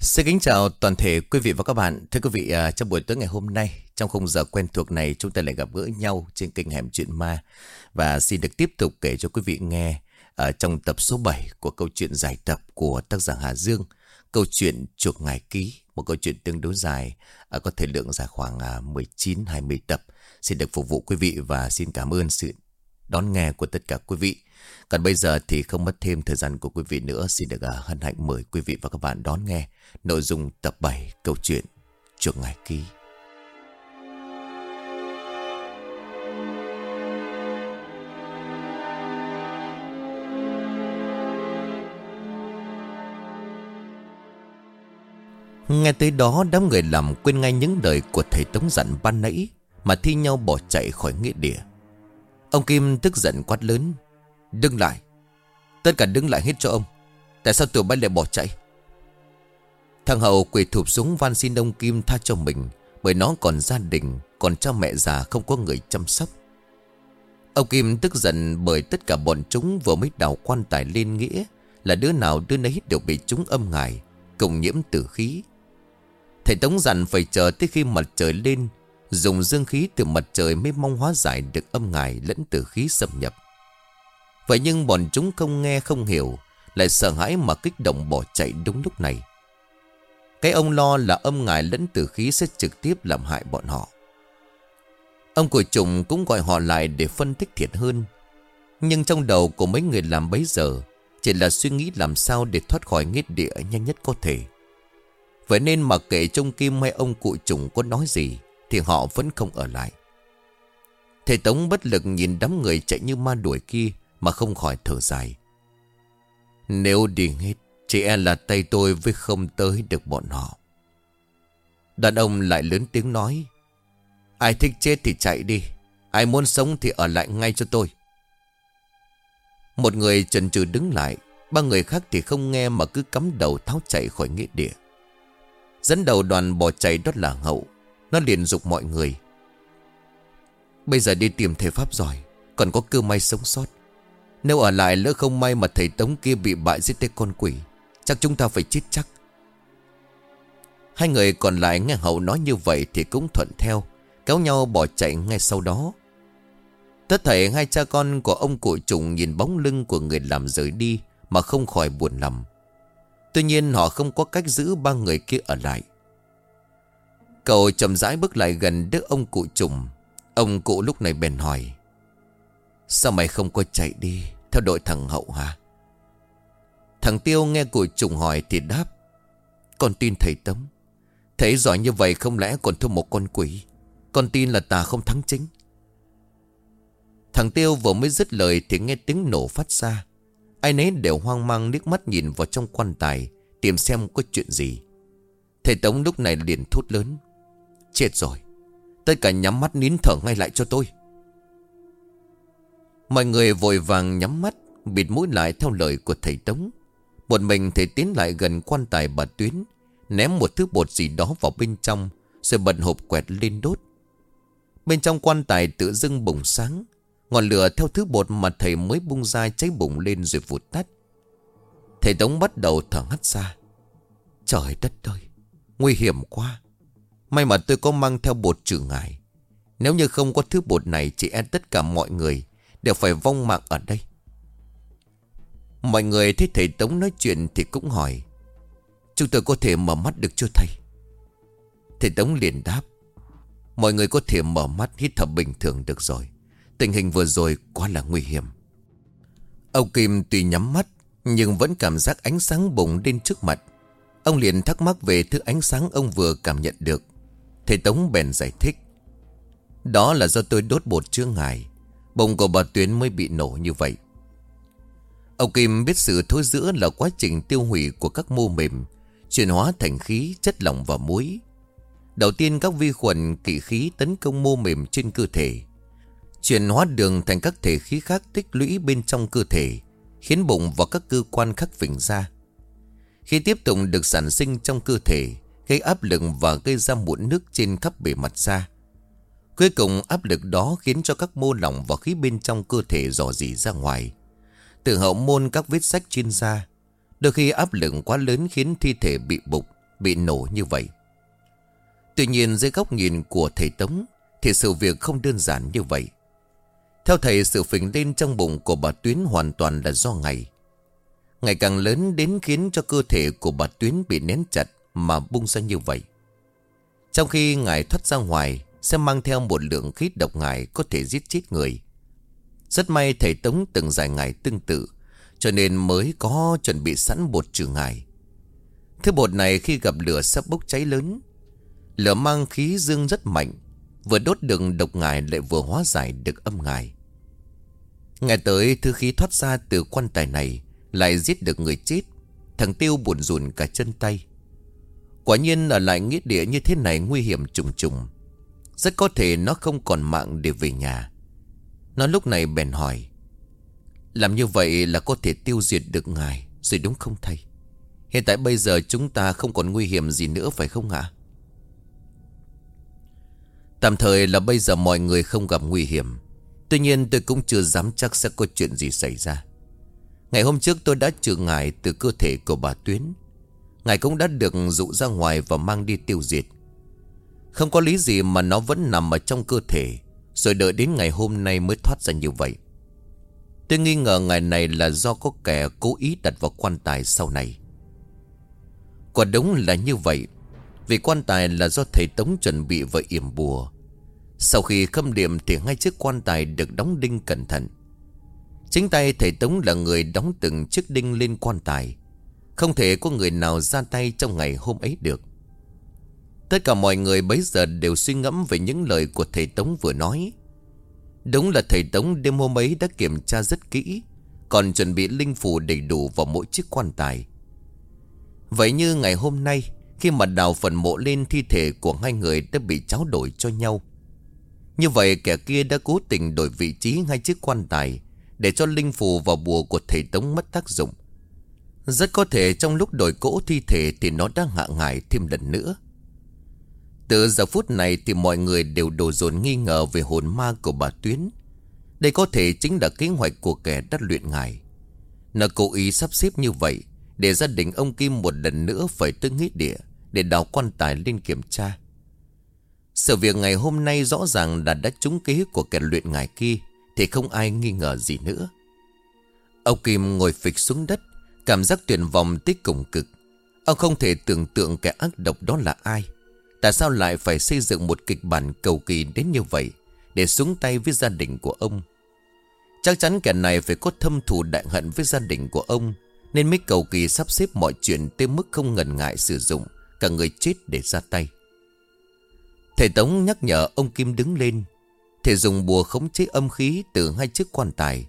Xin kính chào toàn thể quý vị và các bạn. Thưa quý vị, à, trong buổi tối ngày hôm nay, trong khung giờ quen thuộc này, chúng ta lại gặp gỡ nhau trên kênh Hẻm Chuyện Ma. Và xin được tiếp tục kể cho quý vị nghe ở trong tập số 7 của câu chuyện giải tập của tác giả Hà Dương. Câu chuyện Chuộc Ngài Ký, một câu chuyện tương đối dài, à, có thể lượng dài khoảng 19-20 tập. Xin được phục vụ quý vị và xin cảm ơn sự đón nghe của tất cả quý vị. Còn bây giờ thì không mất thêm thời gian của quý vị nữa, Xin được à, hân hạnh mời quý vị và các bạn đón nghe Nội dung tập 7 câu chuyện Chuộc Ngài Ký. Nghe tới đó, đám người làm quên ngay những lời của thầy Tống dặn ban nãy Mà thi nhau bỏ chạy khỏi nghĩa địa. Ông Kim tức giận quát lớn Đứng lại. Tất cả đứng lại hết cho ông. Tại sao tụi bay lại bỏ chạy? Thằng Hậu quỳ thụp xuống van xin ông Kim tha cho mình, Bởi nó còn gia đình, Còn cha mẹ già không có người chăm sóc. Ông Kim tức giận bởi tất cả bọn chúng vừa mới đào quan tài lên nghĩa Là đứa nào đứa nấy đều bị chúng âm ngài, Cùng nhiễm tử khí. Thầy Tống dặn phải chờ tới khi mặt trời lên, Dùng dương khí từ mặt trời mới mong hóa giải được âm ngài lẫn tử khí xâm nhập. Vậy nhưng bọn chúng không nghe không hiểu, Lại sợ hãi mà kích động bỏ chạy đúng lúc này. Cái ông lo là âm ngài lẫn tử khí sẽ trực tiếp làm hại bọn họ. Ông của trùng cũng gọi họ lại để phân tích thiệt hơn. Nhưng trong đầu của mấy người làm bấy giờ, Chỉ là suy nghĩ làm sao để thoát khỏi nghiết địa nhanh nhất có thể. Vậy nên mà kể trong kim hay ông cụ trùng có nói gì, Thì họ vẫn không ở lại. Thầy Tống bất lực nhìn đám người chạy như ma đuổi kia mà không khỏi thở dài. Nếu đi hết Chỉ e là tay tôi với không tới được bọn họ. Đàn ông lại lớn tiếng nói, Ai thích chết thì chạy đi, Ai muốn sống thì ở lại ngay cho tôi. Một người chần chừ đứng lại, Ba người khác thì không nghe mà cứ cắm đầu tháo chạy khỏi nghĩa địa. Dẫn đầu đoàn bỏ chạy đó là hậu Nó liền dục mọi người, Bây giờ đi tìm thể Pháp giỏi, Còn có cơ may sống sót nếu ở lại lỡ không may mà thầy Tống kia bị bại giết tới con quỷ, Chắc chúng ta phải chết chắc. Hai người còn lại nghe hậu nói như vậy thì cũng thuận theo, Kéo nhau bỏ chạy ngay sau đó. Tất thảy hai cha con của ông cụ trùng nhìn bóng lưng của người làm rời đi Mà không khỏi buồn lòng. Tuy nhiên họ không có cách giữ ba người kia ở lại. Cậu chậm rãi bước lại gần đứa ông cụ trùng. Ông cụ lúc này bèn hỏi Sao mày không có chạy đi? Theo đội thằng Hậu hả? Thằng Tiêu nghe cụ trùng hỏi thì đáp, Con tin thầy Tống Thầy giỏi như vậy không lẽ còn thua một con quỷ? Con tin là ta không thắng chính. Thằng Tiêu vừa mới dứt lời Thì nghe tiếng nổ phát ra. Ai nấy đều hoang mang liếc mắt nhìn vào trong quan tài, Tìm xem có chuyện gì. Thầy Tống lúc này liền thốt lớn, Chết rồi. Tất cả nhắm mắt nín thở ngay lại cho tôi. Mọi người vội vàng nhắm mắt, Bịt mũi lại theo lời của thầy Tống. Một mình thầy tiến lại gần quan tài bà Tuyến, Ném một thứ bột gì đó vào bên trong, Rồi bật hộp quẹt lên đốt. Bên trong quan tài tự dưng bùng sáng, Ngọn lửa theo thứ bột mà thầy mới bung ra cháy bùng lên rồi vụt tắt. Thầy Tống bắt đầu thở hắt ra. Trời đất ơi, Nguy hiểm quá. May mà tôi có mang theo bột trừ ngại Nếu như không có thứ bột này Chỉ e tất cả mọi người Đều phải vong mạng ở đây. Mọi người thấy thầy Tống nói chuyện Thì cũng hỏi, Chúng tôi có thể mở mắt được chưa thầy? Thầy Tống liền đáp, Mọi người có thể mở mắt hít thở bình thường được rồi. Tình hình vừa rồi quá là nguy hiểm. Ông Kim tuy nhắm mắt, Nhưng vẫn cảm giác ánh sáng bùng lên trước mặt. Ông liền thắc mắc về thứ ánh sáng ông vừa cảm nhận được. Thầy Tống bèn giải thích, Đó là do tôi đốt bột chứa ngài. Bụng của bà Tuyến mới bị nổ như vậy. Ông Kim biết sự thối giữa là quá trình tiêu hủy của các mô mềm Chuyển hóa thành khí, chất lỏng và muối. Đầu tiên các vi khuẩn kỵ khí tấn công mô mềm trên cơ thể Chuyển hóa đường thành các thể khí khác tích lũy bên trong cơ thể Khiến bụng và các cơ quan khác phình ra. Khi tiếp tục được sản sinh trong cơ thể Gây áp lực và gây ra mụn nước trên khắp bề mặt da. Cuối cùng áp lực đó khiến cho các mô lỏng và khí bên trong cơ thể dò dỉ ra ngoài. Từ hậu môn các vết sách trên da. Đôi khi áp lực quá lớn khiến thi thể bị bục, Bị nổ như vậy Tuy nhiên dưới góc nhìn của thầy Tống Thì sự việc không đơn giản như vậy Theo thầy sự phình lên trong bụng của bà Tuyến hoàn toàn là do ngày Ngày càng lớn đến khiến cho cơ thể của bà Tuyến bị nén chặt mà bung ra như vậy Trong khi ngài thoát ra ngoài sẽ mang theo một lượng khí độc ngài có thể giết chết người. Rất may thầy Tống từng dài ngày tương tự, Cho nên mới có chuẩn bị sẵn bột trừ ngài. Thứ bột này khi gặp lửa sắp bốc cháy lớn. Lửa mang khí dương rất mạnh, Vừa đốt được độc ngài lại vừa hóa giải được âm ngài. Ngày tới thứ khí thoát ra từ quan tài này, Lại giết được người chết, Thằng Tiêu buồn rùn cả chân tay. Quả nhiên ở lại nghĩa địa như thế này nguy hiểm trùng trùng. Rất có thể nó không còn mạng để về nhà. Nó lúc này bèn hỏi, Làm như vậy là có thể tiêu diệt được ngài, Rồi đúng không thầy? Hiện tại bây giờ chúng ta không còn nguy hiểm gì nữa phải không ạ? Tạm thời là bây giờ mọi người không gặp nguy hiểm. Tuy nhiên tôi cũng chưa dám chắc sẽ có chuyện gì xảy ra. Ngày hôm trước tôi đã trừ ngài từ cơ thể của bà Tuyến. Ngài cũng đã được dụ ra ngoài và mang đi tiêu diệt. Không có lý gì mà nó vẫn nằm ở trong cơ thể, Rồi đợi đến ngày hôm nay mới thoát ra như vậy. Tôi nghi ngờ ngày này là do có kẻ cố ý đặt vào quan tài sau này. Quả đúng là như vậy, Vì quan tài là do thầy Tống chuẩn bị và yểm bùa. Sau khi khâm điểm thì ngay chiếc quan tài được đóng đinh cẩn thận. Chính tay thầy Tống là người đóng từng chiếc đinh lên quan tài. Không thể có người nào ra tay trong ngày hôm ấy được. Tất cả mọi người bấy giờ đều suy ngẫm về những lời của thầy Tống vừa nói. Đúng là thầy Tống đêm hôm ấy đã kiểm tra rất kỹ, Còn chuẩn bị linh phù đầy đủ vào mỗi chiếc quan tài. Vậy như ngày hôm nay, Khi mà đào phần mộ lên thi thể của hai người đã bị tráo đổi cho nhau. Như vậy kẻ kia đã cố tình đổi vị trí hai chiếc quan tài Để cho linh phù vào bùa của thầy Tống mất tác dụng. Rất có thể trong lúc đổi cỗ thi thể thì nó đã hạ ngại thêm lần nữa. Từ giờ phút này thì mọi người đều đổ dồn nghi ngờ về hồn ma của bà Tuyến. Đây có thể chính là kế hoạch của kẻ đắt luyện ngài. Nó cố ý sắp xếp như vậy để gia đình ông Kim một lần nữa phải tới nghĩa địa Để đào quan tài lên kiểm tra. Sự việc ngày hôm nay rõ ràng là đã trúng kế của kẻ luyện ngài kia Thì không ai nghi ngờ gì nữa. Ông Kim ngồi phịch xuống đất, Cảm giác tuyệt vọng tích cùng cực. Ông không thể tưởng tượng kẻ ác độc đó là ai. Tại sao lại phải xây dựng một kịch bản cầu kỳ đến như vậy Để xuống tay với gia đình của ông? Chắc chắn kẻ này phải có thâm thù đại hận với gia đình của ông, nên mới cầu kỳ sắp xếp mọi chuyện tới mức không ngần ngại sử dụng Cả người chết để ra tay. Thầy Tống nhắc nhở ông Kim đứng lên. Thầy dùng bùa khống chế âm khí từ hai chiếc quan tài,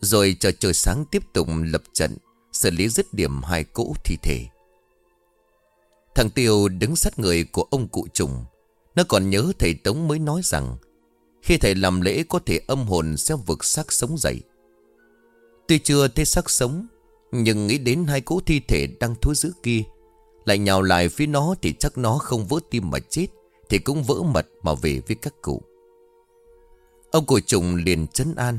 Rồi chờ trời sáng tiếp tục lập trận, Xử lý dứt điểm hai cỗ thi thể. Thằng Tiêu đứng sát người của ông cụ trùng Nó còn nhớ thầy Tống mới nói rằng, Khi thầy làm lễ có thể âm hồn sẽ vực xác sống dậy. Tuy chưa thấy xác sống, nhưng nghĩ đến hai cỗ thi thể đang thối giữ kia, Lại nhào lại phía nó thì chắc nó không vỡ tim mà chết, Thì cũng vỡ mật mà về với các cụ. Ông cụ trùng liền chấn an.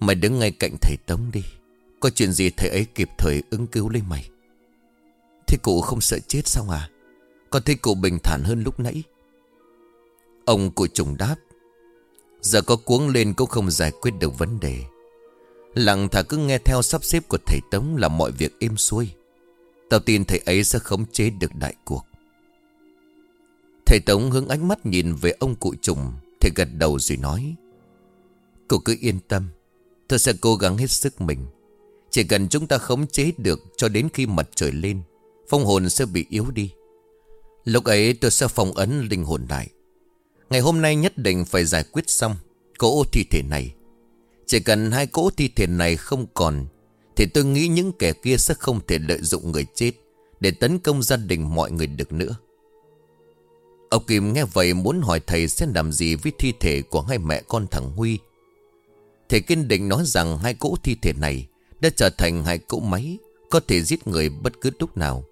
Mày đứng ngay cạnh thầy Tống đi, Có chuyện gì thầy ấy kịp thời ứng cứu lấy mày. Thế cụ không sợ chết sao à Còn thấy cụ bình thản hơn lúc nãy Ông cụ trùng đáp, Giờ có cuống lên cũng không giải quyết được vấn đề Lặng thà cứ nghe theo sắp xếp của thầy Tống là mọi việc êm xuôi. Tao tin thầy ấy sẽ khống chế được đại cuộc. Thầy Tống hướng ánh mắt nhìn về ông cụ trùng. Thầy gật đầu rồi nói. Cô cứ yên tâm. Tôi sẽ cố gắng hết sức mình. Chỉ cần chúng ta khống chế được cho đến khi mặt trời lên. Phong hồn sẽ bị yếu đi. Lúc ấy tôi sẽ phong ấn linh hồn lại. Ngày hôm nay nhất định phải giải quyết xong cỗ thi thể này. Chỉ cần hai cỗ thi thể này không còn, Thì tôi nghĩ những kẻ kia sẽ không thể lợi dụng người chết Để tấn công gia đình mọi người được nữa Ông Kim nghe vậy muốn hỏi thầy sẽ làm gì với thi thể của hai mẹ con thằng Huy Thầy kiên định nói rằng hai cỗ thi thể này Đã trở thành hai cỗ máy Có thể giết người bất cứ lúc nào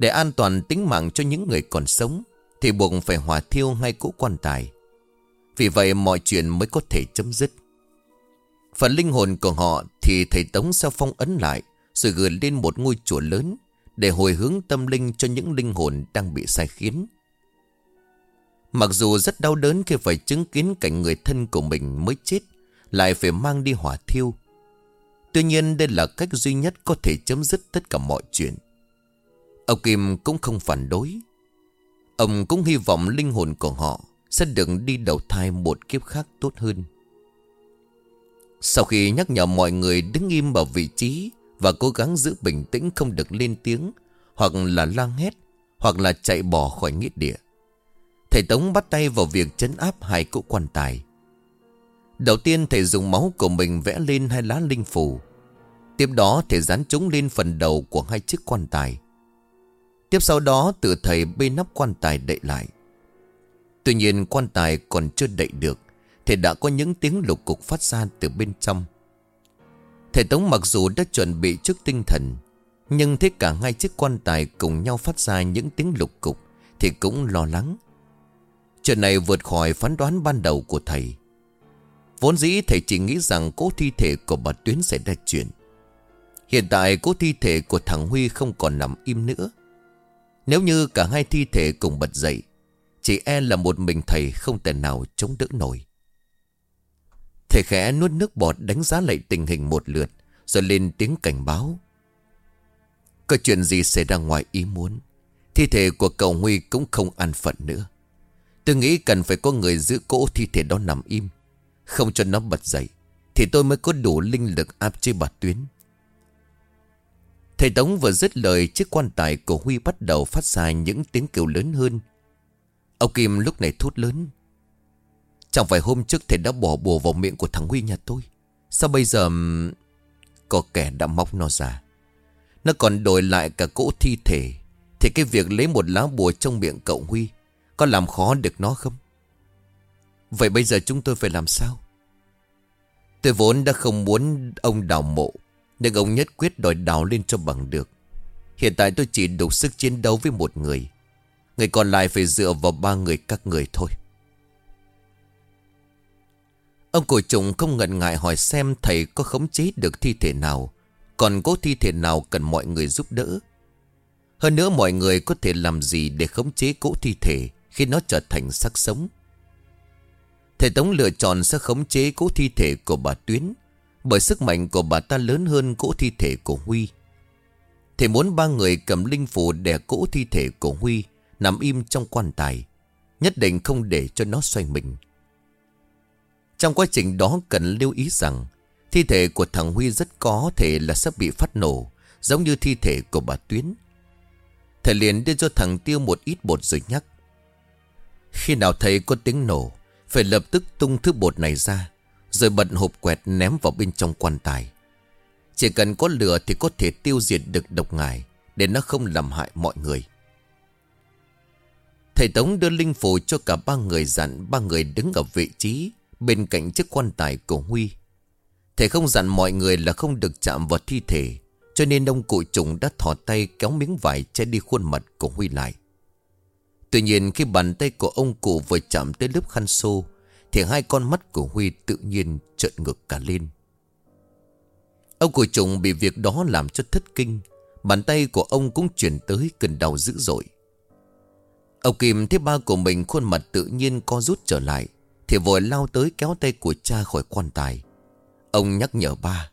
để an toàn tính mạng cho những người còn sống, Thì buộc phải hỏa thiêu ngay cỗ quan tài. Vì vậy mọi chuyện mới có thể chấm dứt. Phần linh hồn của họ thì thầy Tống sao phong ấn lại, Rồi gửi lên một ngôi chùa lớn Để hồi hướng tâm linh cho những linh hồn đang bị sai khiến. Mặc dù rất đau đớn khi phải chứng kiến cảnh người thân của mình mới chết, Lại phải mang đi hỏa thiêu. Tuy nhiên đây là cách duy nhất có thể chấm dứt tất cả mọi chuyện. Ông Kim cũng không phản đối. Ông cũng hy vọng linh hồn của họ Sẽ được đi đầu thai một kiếp khác tốt hơn. Sau khi nhắc nhở mọi người đứng im vào vị trí Và cố gắng giữ bình tĩnh không được lên tiếng, Hoặc là lang hét, Hoặc là chạy bỏ khỏi nghĩa địa, Thầy Tống bắt tay vào việc chấn áp hai cỗ quan tài. Đầu tiên, thầy dùng máu của mình vẽ lên hai lá linh phù. Tiếp đó, thầy dán chúng lên phần đầu của hai chiếc quan tài. Tiếp sau đó, tự thầy bê nắp quan tài đậy lại. Tuy nhiên, quan tài còn chưa đậy được, Thì đã có những tiếng lục cục phát ra từ bên trong. Thầy Tống mặc dù đã chuẩn bị trước tinh thần, Nhưng thấy cả hai chiếc quan tài cùng nhau phát ra những tiếng lục cục Thì cũng lo lắng. Chuyện này vượt khỏi phán đoán ban đầu của thầy. Vốn dĩ thầy chỉ nghĩ rằng cố thi thể của bà Tuyến sẽ ra chuyện. Hiện tại cố thi thể của thằng Huy không còn nằm im nữa. Nếu như cả hai thi thể cùng bật dậy, Chỉ e là một mình thầy không thể nào chống đỡ nổi. Thầy khẽ nuốt nước bọt đánh giá lại tình hình một lượt, Rồi lên tiếng cảnh báo. Có chuyện gì xảy ra ngoài ý muốn, Thi thể của cậu Huy cũng không an phận nữa. Tôi nghĩ cần phải có người giữ cỗ thi thể đó nằm im. Không cho nó bật dậy, Thì tôi mới có đủ linh lực áp chế bà Tuyến. Thầy Tống vừa dứt lời, Chiếc quan tài của Huy bắt đầu phát ra những tiếng kêu lớn hơn. Ông Kim lúc này thốt lớn, Chẳng phải hôm trước thầy đã bỏ bùa vào miệng của thằng Huy nhà tôi? Sao bây giờ Có kẻ đã móc nó ra? Nó còn đổi lại cả cỗ thi thể. Thì cái việc lấy một lá bùa trong miệng cậu Huy có làm khó được nó không? Vậy bây giờ chúng tôi phải làm sao? Tôi vốn đã không muốn ông đào mộ nhưng ông nhất quyết đòi đào lên cho bằng được. Hiện tại tôi chỉ đủ sức chiến đấu với một người. Người còn lại phải dựa vào ba người các người thôi. Ông cổ trùng không ngần ngại hỏi xem thầy có khống chế được thi thể nào, Còn có thi thể nào cần mọi người giúp đỡ. Hơn nữa mọi người có thể làm gì để khống chế cỗ thi thể khi nó trở thành sắc sống. Thầy Tống lựa chọn sẽ khống chế cỗ thi thể của bà Tuyến bởi sức mạnh của bà ta lớn hơn cỗ thi thể của Huy. Thầy muốn ba người cầm linh phù đè cỗ thi thể của Huy nằm im trong quan tài, nhất định không để cho nó xoay mình. Trong quá trình đó cần lưu ý rằng thi thể của thằng Huy rất có thể là sắp bị phát nổ, giống như thi thể của bà Tuyến. Thầy liền đưa cho thằng Tiêu một ít bột rồi nhắc. Khi nào thấy có tiếng nổ Phải lập tức tung thứ bột này ra rồi bật hộp quẹt ném vào bên trong quan tài. Chỉ cần có lửa thì có thể tiêu diệt được độc ngài, Để nó không làm hại mọi người. Thầy Tống đưa linh phù cho cả ba người dặn, Ba người đứng ở vị trí Bên cạnh chiếc quan tài của Huy. Thầy không dặn mọi người là không được chạm vào thi thể, Cho nên ông cụ trùng đã thò tay kéo miếng vải che đi khuôn mặt của Huy lại. Tuy nhiên khi bàn tay của ông cụ vừa chạm tới lớp khăn xô thì hai con mắt của Huy tự nhiên trợn ngược cả lên. Ông của trùng bị việc đó làm cho thất kinh Bàn tay của ông cũng chuyển tới cơn đau dữ dội. Ông Kim thấy ba của mình khuôn mặt tự nhiên co rút trở lại Thì vội lao tới kéo tay của cha khỏi quan tài. Ông nhắc nhở ba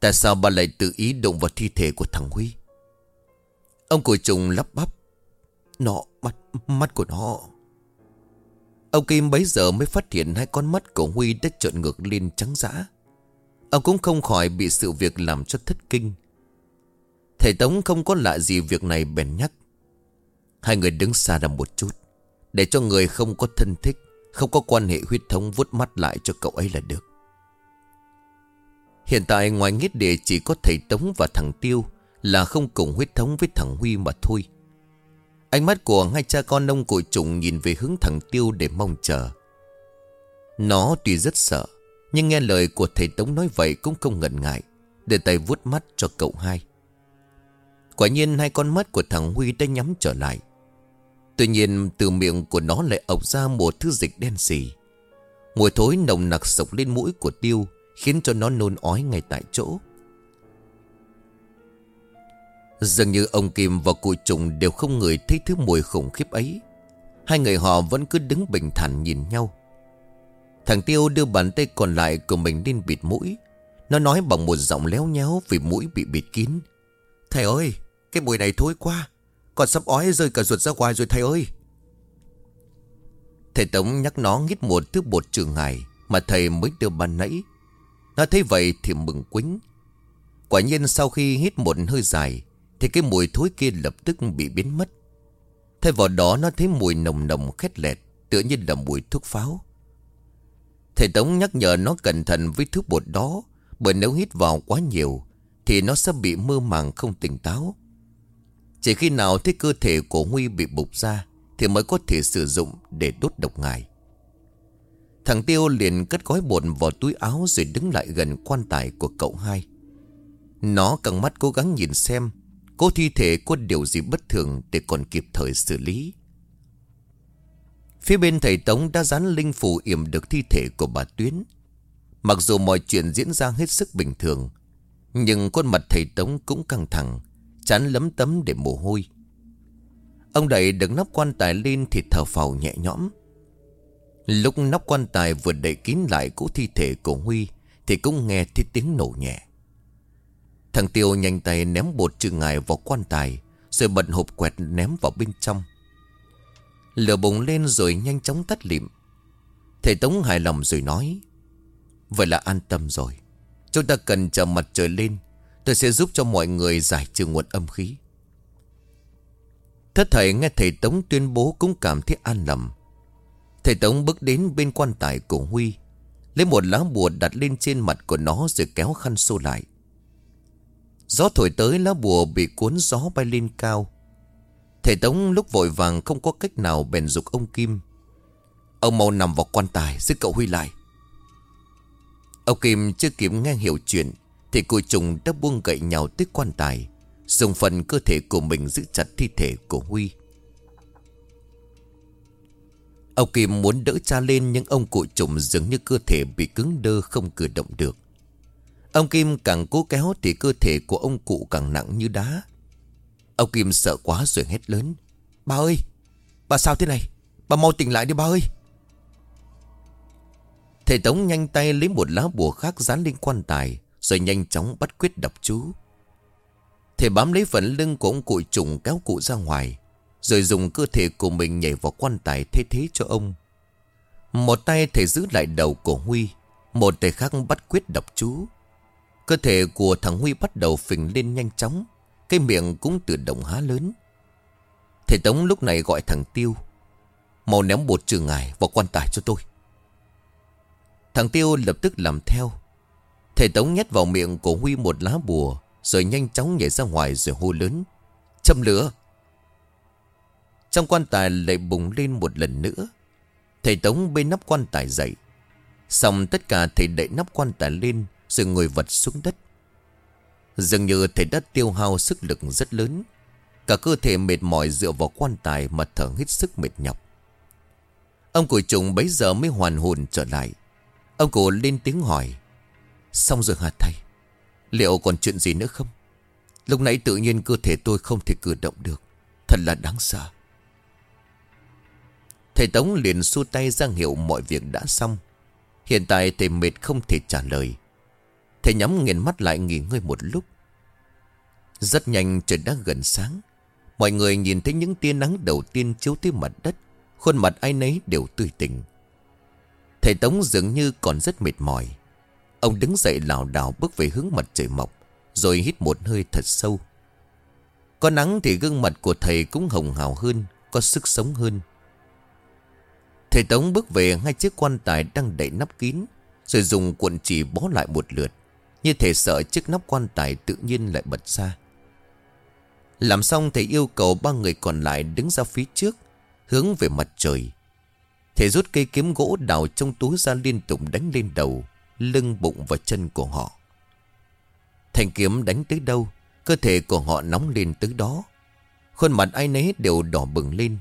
Tại sao ba lại tự ý động vào thi thể của thằng Huy? Ông của trùng lắp bắp nó, mắt, mắt của nó. Ông Kim bấy giờ mới phát hiện hai con mắt của Huy đã trợn ngược lên trắng dã. Ông cũng không khỏi bị sự việc làm cho thất kinh. Thầy Tống không có lạ gì việc này bèn nhắc. Hai người đứng xa ra một chút. Để cho người không có thân thích, không có quan hệ huyết thống vuốt mắt lại cho cậu ấy là được. Hiện tại ngoài nghĩa địa chỉ có thầy Tống và thằng Tiêu là không cùng huyết thống với thằng Huy mà thôi. Ánh mắt của hai cha con ông cụ trùng nhìn về hướng thằng Tiêu để mong chờ. Nó tuy rất sợ, nhưng nghe lời của thầy Tống nói vậy cũng không ngần ngại, để tay vuốt mắt cho cậu hai. Quả nhiên hai con mắt của thằng Huy đã nhắm trở lại. Tuy nhiên từ miệng của nó lại ọc ra một thứ dịch đen xì. Mùi thối nồng nặc sộc lên mũi của Tiêu, khiến cho nó nôn ói ngay tại chỗ. Dường như ông Kim và cụ trùng đều không người thấy thứ mùi khủng khiếp ấy. Hai người họ vẫn cứ đứng bình thản nhìn nhau. Thằng Tiêu đưa bàn tay còn lại của mình lên bịt mũi. Nó nói bằng một giọng léo nhéo vì mũi bị bịt kín. Thầy ơi, cái mùi này thối quá. Còn sắp ói rơi cả ruột ra ngoài rồi thầy ơi. Thầy Tống nhắc nó nghít một thứ bột trường ngài Mà thầy mới đưa ban nãy. Nó thấy vậy thì mừng quính. Quả nhiên sau khi hít một hơi dài thì cái mùi thối kia lập tức bị biến mất. Thay vào đó, nó thấy mùi nồng nồng khét lẹt, Tựa như là mùi thuốc pháo. Thầy Tống nhắc nhở nó cẩn thận với thứ bột đó, Bởi nếu hít vào quá nhiều, Thì nó sẽ bị mơ màng không tỉnh táo. Chỉ khi nào thấy cơ thể của Huy bị bục ra, Thì mới có thể sử dụng để đốt độc ngài. Thằng Tiêu liền cất gói bột vào túi áo Rồi đứng lại gần quan tài của cậu hai. Nó căng mắt cố gắng nhìn xem cố thi thể có điều gì bất thường Để còn kịp thời xử lý Phía bên thầy Tống đã dán linh phù yểm được thi thể của bà Tuyến. Mặc dù mọi chuyện diễn ra hết sức bình thường, nhưng khuôn mặt thầy Tống cũng căng thẳng, chán lấm tấm để mồ hôi. Ông đẩy được nắp quan tài lên thì thở phào nhẹ nhõm. Lúc nắp quan tài vừa đẩy kín lại cỗ thi thể của Huy thì cũng nghe thấy tiếng nổ nhẹ. Thằng Tiêu nhanh tay ném bột trừ ngài vào quan tài, rồi bật hộp quẹt ném vào bên trong. Lửa bùng lên rồi nhanh chóng tắt lịm. Thầy Tống hài lòng rồi nói, Vậy là an tâm rồi. Chúng ta cần chờ mặt trời lên, Tôi sẽ giúp cho mọi người giải trừ nguồn âm khí. Thất thầy nghe thầy Tống tuyên bố cũng cảm thấy an lòng. Thầy Tống bước đến bên quan tài của Huy, Lấy một lá bùa đặt lên trên mặt của nó rồi kéo khăn xô lại. Gió thổi tới lá bùa bị cuốn gió bay lên cao. Thầy Tống lúc vội vàng không có cách nào bèn dục ông Kim. Ông mau nằm vào quan tài, giữ cậu Huy lại. Ông Kim chưa kịp nghe hiểu chuyện, Thì cụ trùng đã buông gậy nhào tới quan tài, Dùng phần cơ thể của mình giữ chặt thi thể của Huy. Ông Kim muốn đỡ cha lên Nhưng ông cụ trùng dường như cơ thể bị cứng đơ không cử động được. Ông Kim càng cố kéo thì cơ thể của ông cụ càng nặng như đá. Ông Kim sợ quá rồi hét lớn. Bà ơi Bà sao thế này? Bà mau tỉnh lại đi bà ơi. Thầy Tống nhanh tay lấy một lá bùa khác dán lên quan tài, Rồi nhanh chóng bắt quyết đọc chú. Thầy bám lấy phần lưng của ông cụ trùng kéo cụ ra ngoài, Rồi dùng cơ thể của mình nhảy vào quan tài thay thế cho ông. Một tay thầy giữ lại đầu của Huy, Một tay khác bắt quyết đọc chú. Cơ thể của thằng Huy bắt đầu phình lên nhanh chóng, cái miệng cũng tự động há lớn. Thầy Tống lúc này gọi thằng Tiêu, Mau ném bột trừ ngài vào quan tài cho tôi. Thằng Tiêu lập tức làm theo. Thầy Tống nhét vào miệng của Huy một lá bùa, Rồi nhanh chóng nhảy ra ngoài rồi hô lớn, Châm lửa! Trong quan tài lại bùng lên một lần nữa. Thầy Tống bê nắp quan tài dậy. Xong tất cả thầy đậy nắp quan tài lên rồi ngồi vật xuống đất. Dường như thầy đã tiêu hao sức lực rất lớn. Cả cơ thể mệt mỏi dựa vào quan tài mà thở hết sức mệt nhọc. Ông cụ trùng bấy giờ mới hoàn hồn trở lại. Ông cụ lên tiếng hỏi, Xong rồi hả thầy? Liệu còn chuyện gì nữa không? Lúc nãy tự nhiên cơ thể tôi không thể cử động được. Thật là đáng sợ. Thầy Tống liền xua tay ra hiệu mọi việc đã xong. Hiện tại thầy mệt không thể trả lời. Thầy nhắm nghiền mắt lại nghỉ ngơi một lúc. Rất nhanh trời đã gần sáng. Mọi người nhìn thấy những tia nắng đầu tiên chiếu tới mặt đất. Khuôn mặt ai nấy đều tươi tỉnh. Thầy Tống dường như còn rất mệt mỏi. Ông đứng dậy lảo đảo bước về hướng mặt trời mọc, Rồi hít một hơi thật sâu. Có nắng thì gương mặt của thầy cũng hồng hào hơn, Có sức sống hơn. Thầy Tống bước về ngay chiếc quan tài đang đậy nắp kín, Rồi dùng cuộn chỉ bó lại một lượt như thể sợ chiếc nắp quan tài tự nhiên lại bật ra. Làm xong thầy yêu cầu ba người còn lại đứng ra phía trước, Hướng về mặt trời. Thầy rút cây kiếm gỗ đào trong túi ra liên tục đánh lên đầu, Lưng, bụng và chân của họ. Thanh kiếm đánh tới đâu, Cơ thể của họ nóng lên tới đó. Khuôn mặt ai nấy đều đỏ bừng lên.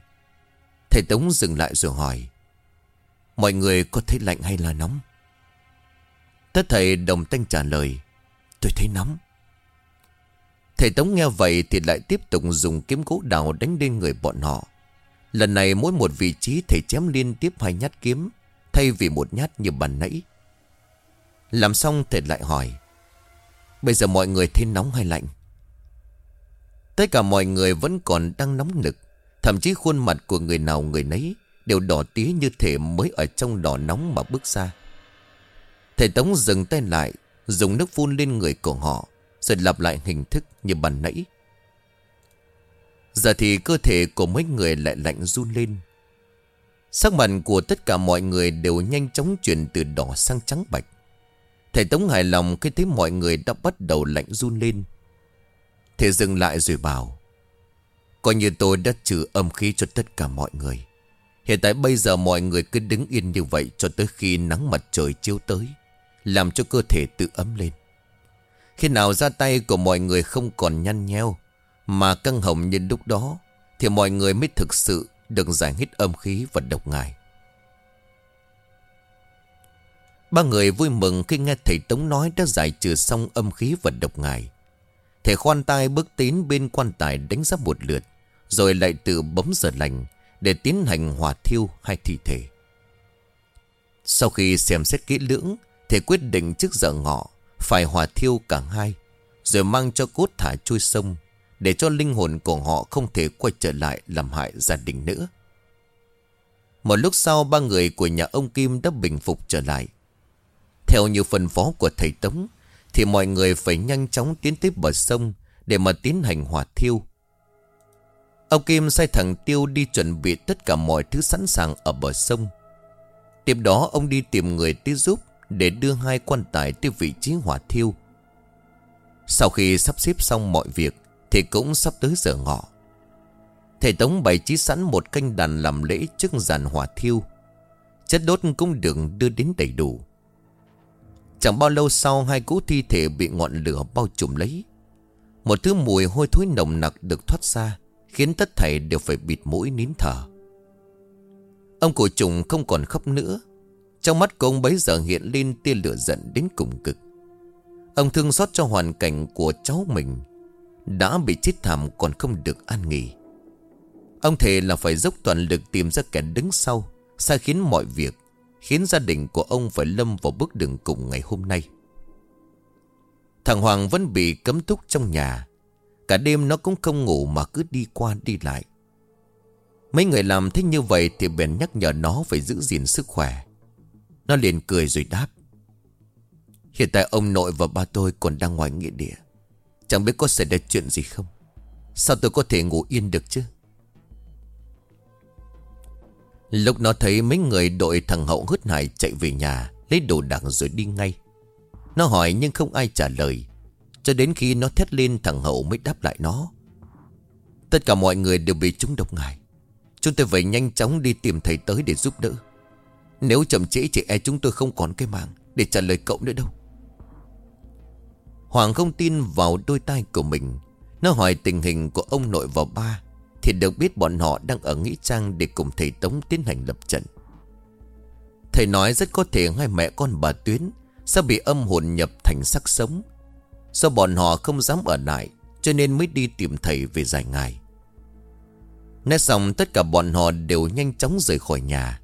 Thầy Tống dừng lại rồi hỏi, Mọi người có thấy lạnh hay là nóng? Tất thầy đồng thanh trả lời Tôi thấy nóng Thầy Tống nghe vậy thì lại tiếp tục dùng kiếm gỗ đào đánh lên người bọn họ. Lần này mỗi một vị trí thầy chém liên tiếp hai nhát kiếm, thay vì một nhát như bàn nãy. Làm xong thầy lại hỏi, bây giờ mọi người thấy nóng hay lạnh? Tất cả mọi người vẫn còn đang nóng nực, thậm chí khuôn mặt của người nào người nấy đều đỏ tía như thể mới ở trong đỏ nóng mà bước ra. Thầy Tống dừng tay lại, dùng nước phun lên người của họ, rồi lặp lại hình thức như bàn nãy. Giờ thì cơ thể của mấy người lại lạnh run lên. Sắc mặt của tất cả mọi người đều nhanh chóng chuyển từ đỏ sang trắng bạch. Thầy Tống hài lòng khi thấy mọi người đã bắt đầu lạnh run lên. Thầy dừng lại rồi bảo. Coi như tôi đã trừ âm khí cho tất cả mọi người. Hiện tại bây giờ mọi người cứ đứng yên như vậy cho tới khi nắng mặt trời chiếu tới. Làm cho cơ thể tự ấm lên. Khi nào ra tay của mọi người không còn nhăn nheo, Mà căng hồng như lúc đó, Thì mọi người mới thực sự được giải hết âm khí và độc ngài. Ba người vui mừng khi nghe thầy Tống nói đã giải trừ xong âm khí và độc ngài. Thầy khoan tai bước tiến bên quan tài đánh giá một lượt, Rồi lại tự bấm giờ lành Để tiến hành hòa thiêu hai thi thể. Sau khi xem xét kỹ lưỡng Thầy quyết định trước giờ ngọ, phải hòa thiêu cả hai, Rồi mang cho cốt thả chui sông, Để cho linh hồn của họ không thể quay trở lại làm hại gia đình nữa. Một lúc sau, ba người của nhà ông Kim đã bình phục trở lại. Theo như phân phó của thầy Tống, Thì mọi người phải nhanh chóng tiến tới bờ sông Để mà tiến hành hòa thiêu. Ông Kim sai thằng Tiêu đi chuẩn bị tất cả mọi thứ sẵn sàng ở bờ sông. Tiếp đó, ông đi tìm người tới giúp để đưa hai quan tài tới vị trí hỏa thiêu. Sau khi sắp xếp xong mọi việc, thì cũng sắp tới giờ ngọ. Thầy Tống bày trí sẵn một canh đàn làm lễ trước giàn hỏa thiêu. Chất đốt cũng được đưa đến đầy đủ. Chẳng bao lâu sau, hai cỗ thi thể bị ngọn lửa bao trùm lấy. Một thứ mùi hôi thối nồng nặc được thoát ra, khiến tất thảy đều phải bịt mũi nín thở. Ông cổ trùng không còn khóc nữa trong mắt của ông bấy giờ hiện lên tia lửa giận đến cùng cực. Ông thương xót cho hoàn cảnh của cháu mình. Đã bị chết thảm còn không được an nghỉ. Ông thề là phải dốc toàn lực tìm ra kẻ đứng sau, Sai khiến mọi việc, Khiến gia đình của ông phải lâm vào bước đường cùng ngày hôm nay. Thằng Hoàng vẫn bị cấm túc trong nhà. Cả đêm nó cũng không ngủ mà cứ đi qua đi lại. Mấy người làm thế như vậy thì bèn nhắc nhở nó phải giữ gìn sức khỏe nó liền cười rồi đáp. Hiện tại ông nội và ba tôi còn đang ngoài nghĩa địa. Chẳng biết có xảy ra chuyện gì không? Sao tôi có thể ngủ yên được chứ? Lúc nó thấy mấy người đội thằng hậu hứt hải chạy về nhà, Lấy đồ đạc rồi đi ngay. Nó hỏi nhưng không ai trả lời. Cho đến khi nó thét lên, thằng hậu mới đáp lại nó. Tất cả mọi người đều bị trúng độc ngài Chúng tôi phải nhanh chóng đi tìm thầy tới để giúp đỡ nếu chậm trễ chị e chúng tôi không còn cái mạng Để trả lời cậu nữa đâu. Hoàng không tin vào đôi tay của mình. Nó hỏi tình hình của ông nội và ba, Thì được biết bọn họ đang ở Nghĩa Trang Để cùng thầy Tống tiến hành lập trận. Thầy nói rất có thể hai mẹ con bà Tuyến Sẽ bị âm hồn nhập thành sắc sống. Do bọn họ không dám ở lại, Cho nên mới đi tìm thầy về giải ngày. Nói xong, tất cả bọn họ đều nhanh chóng rời khỏi nhà.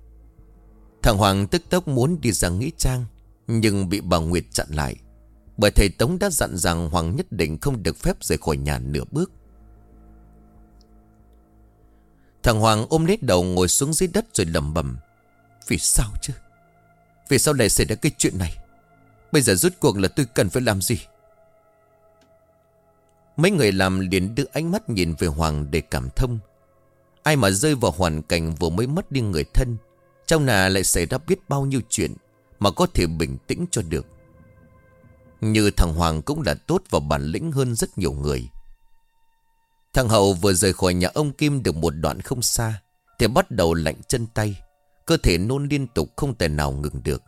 Thằng Hoàng tức tốc muốn đi ra Nghĩ Trang, Nhưng bị bà Nguyệt chặn lại. Bởi thầy Tống đã dặn rằng Hoàng nhất định không được phép rời khỏi nhà nửa bước. Thằng Hoàng ôm lấy đầu ngồi xuống dưới đất rồi lầm bầm Vì sao chứ? Vì sao lại xảy ra cái chuyện này? Bây giờ rút cuộc là tôi cần phải làm gì? Mấy người làm liền đưa ánh mắt nhìn về Hoàng để cảm thông. Ai mà rơi vào hoàn cảnh vừa mới mất đi người thân trong nhà lại xảy ra biết bao nhiêu chuyện Mà có thể bình tĩnh cho được. Như thằng Hoàng cũng là tốt và bản lĩnh hơn rất nhiều người. Thằng Hậu vừa rời khỏi nhà ông Kim được một đoạn không xa, Thì bắt đầu lạnh chân tay, Cơ thể nôn liên tục không thể nào ngừng được.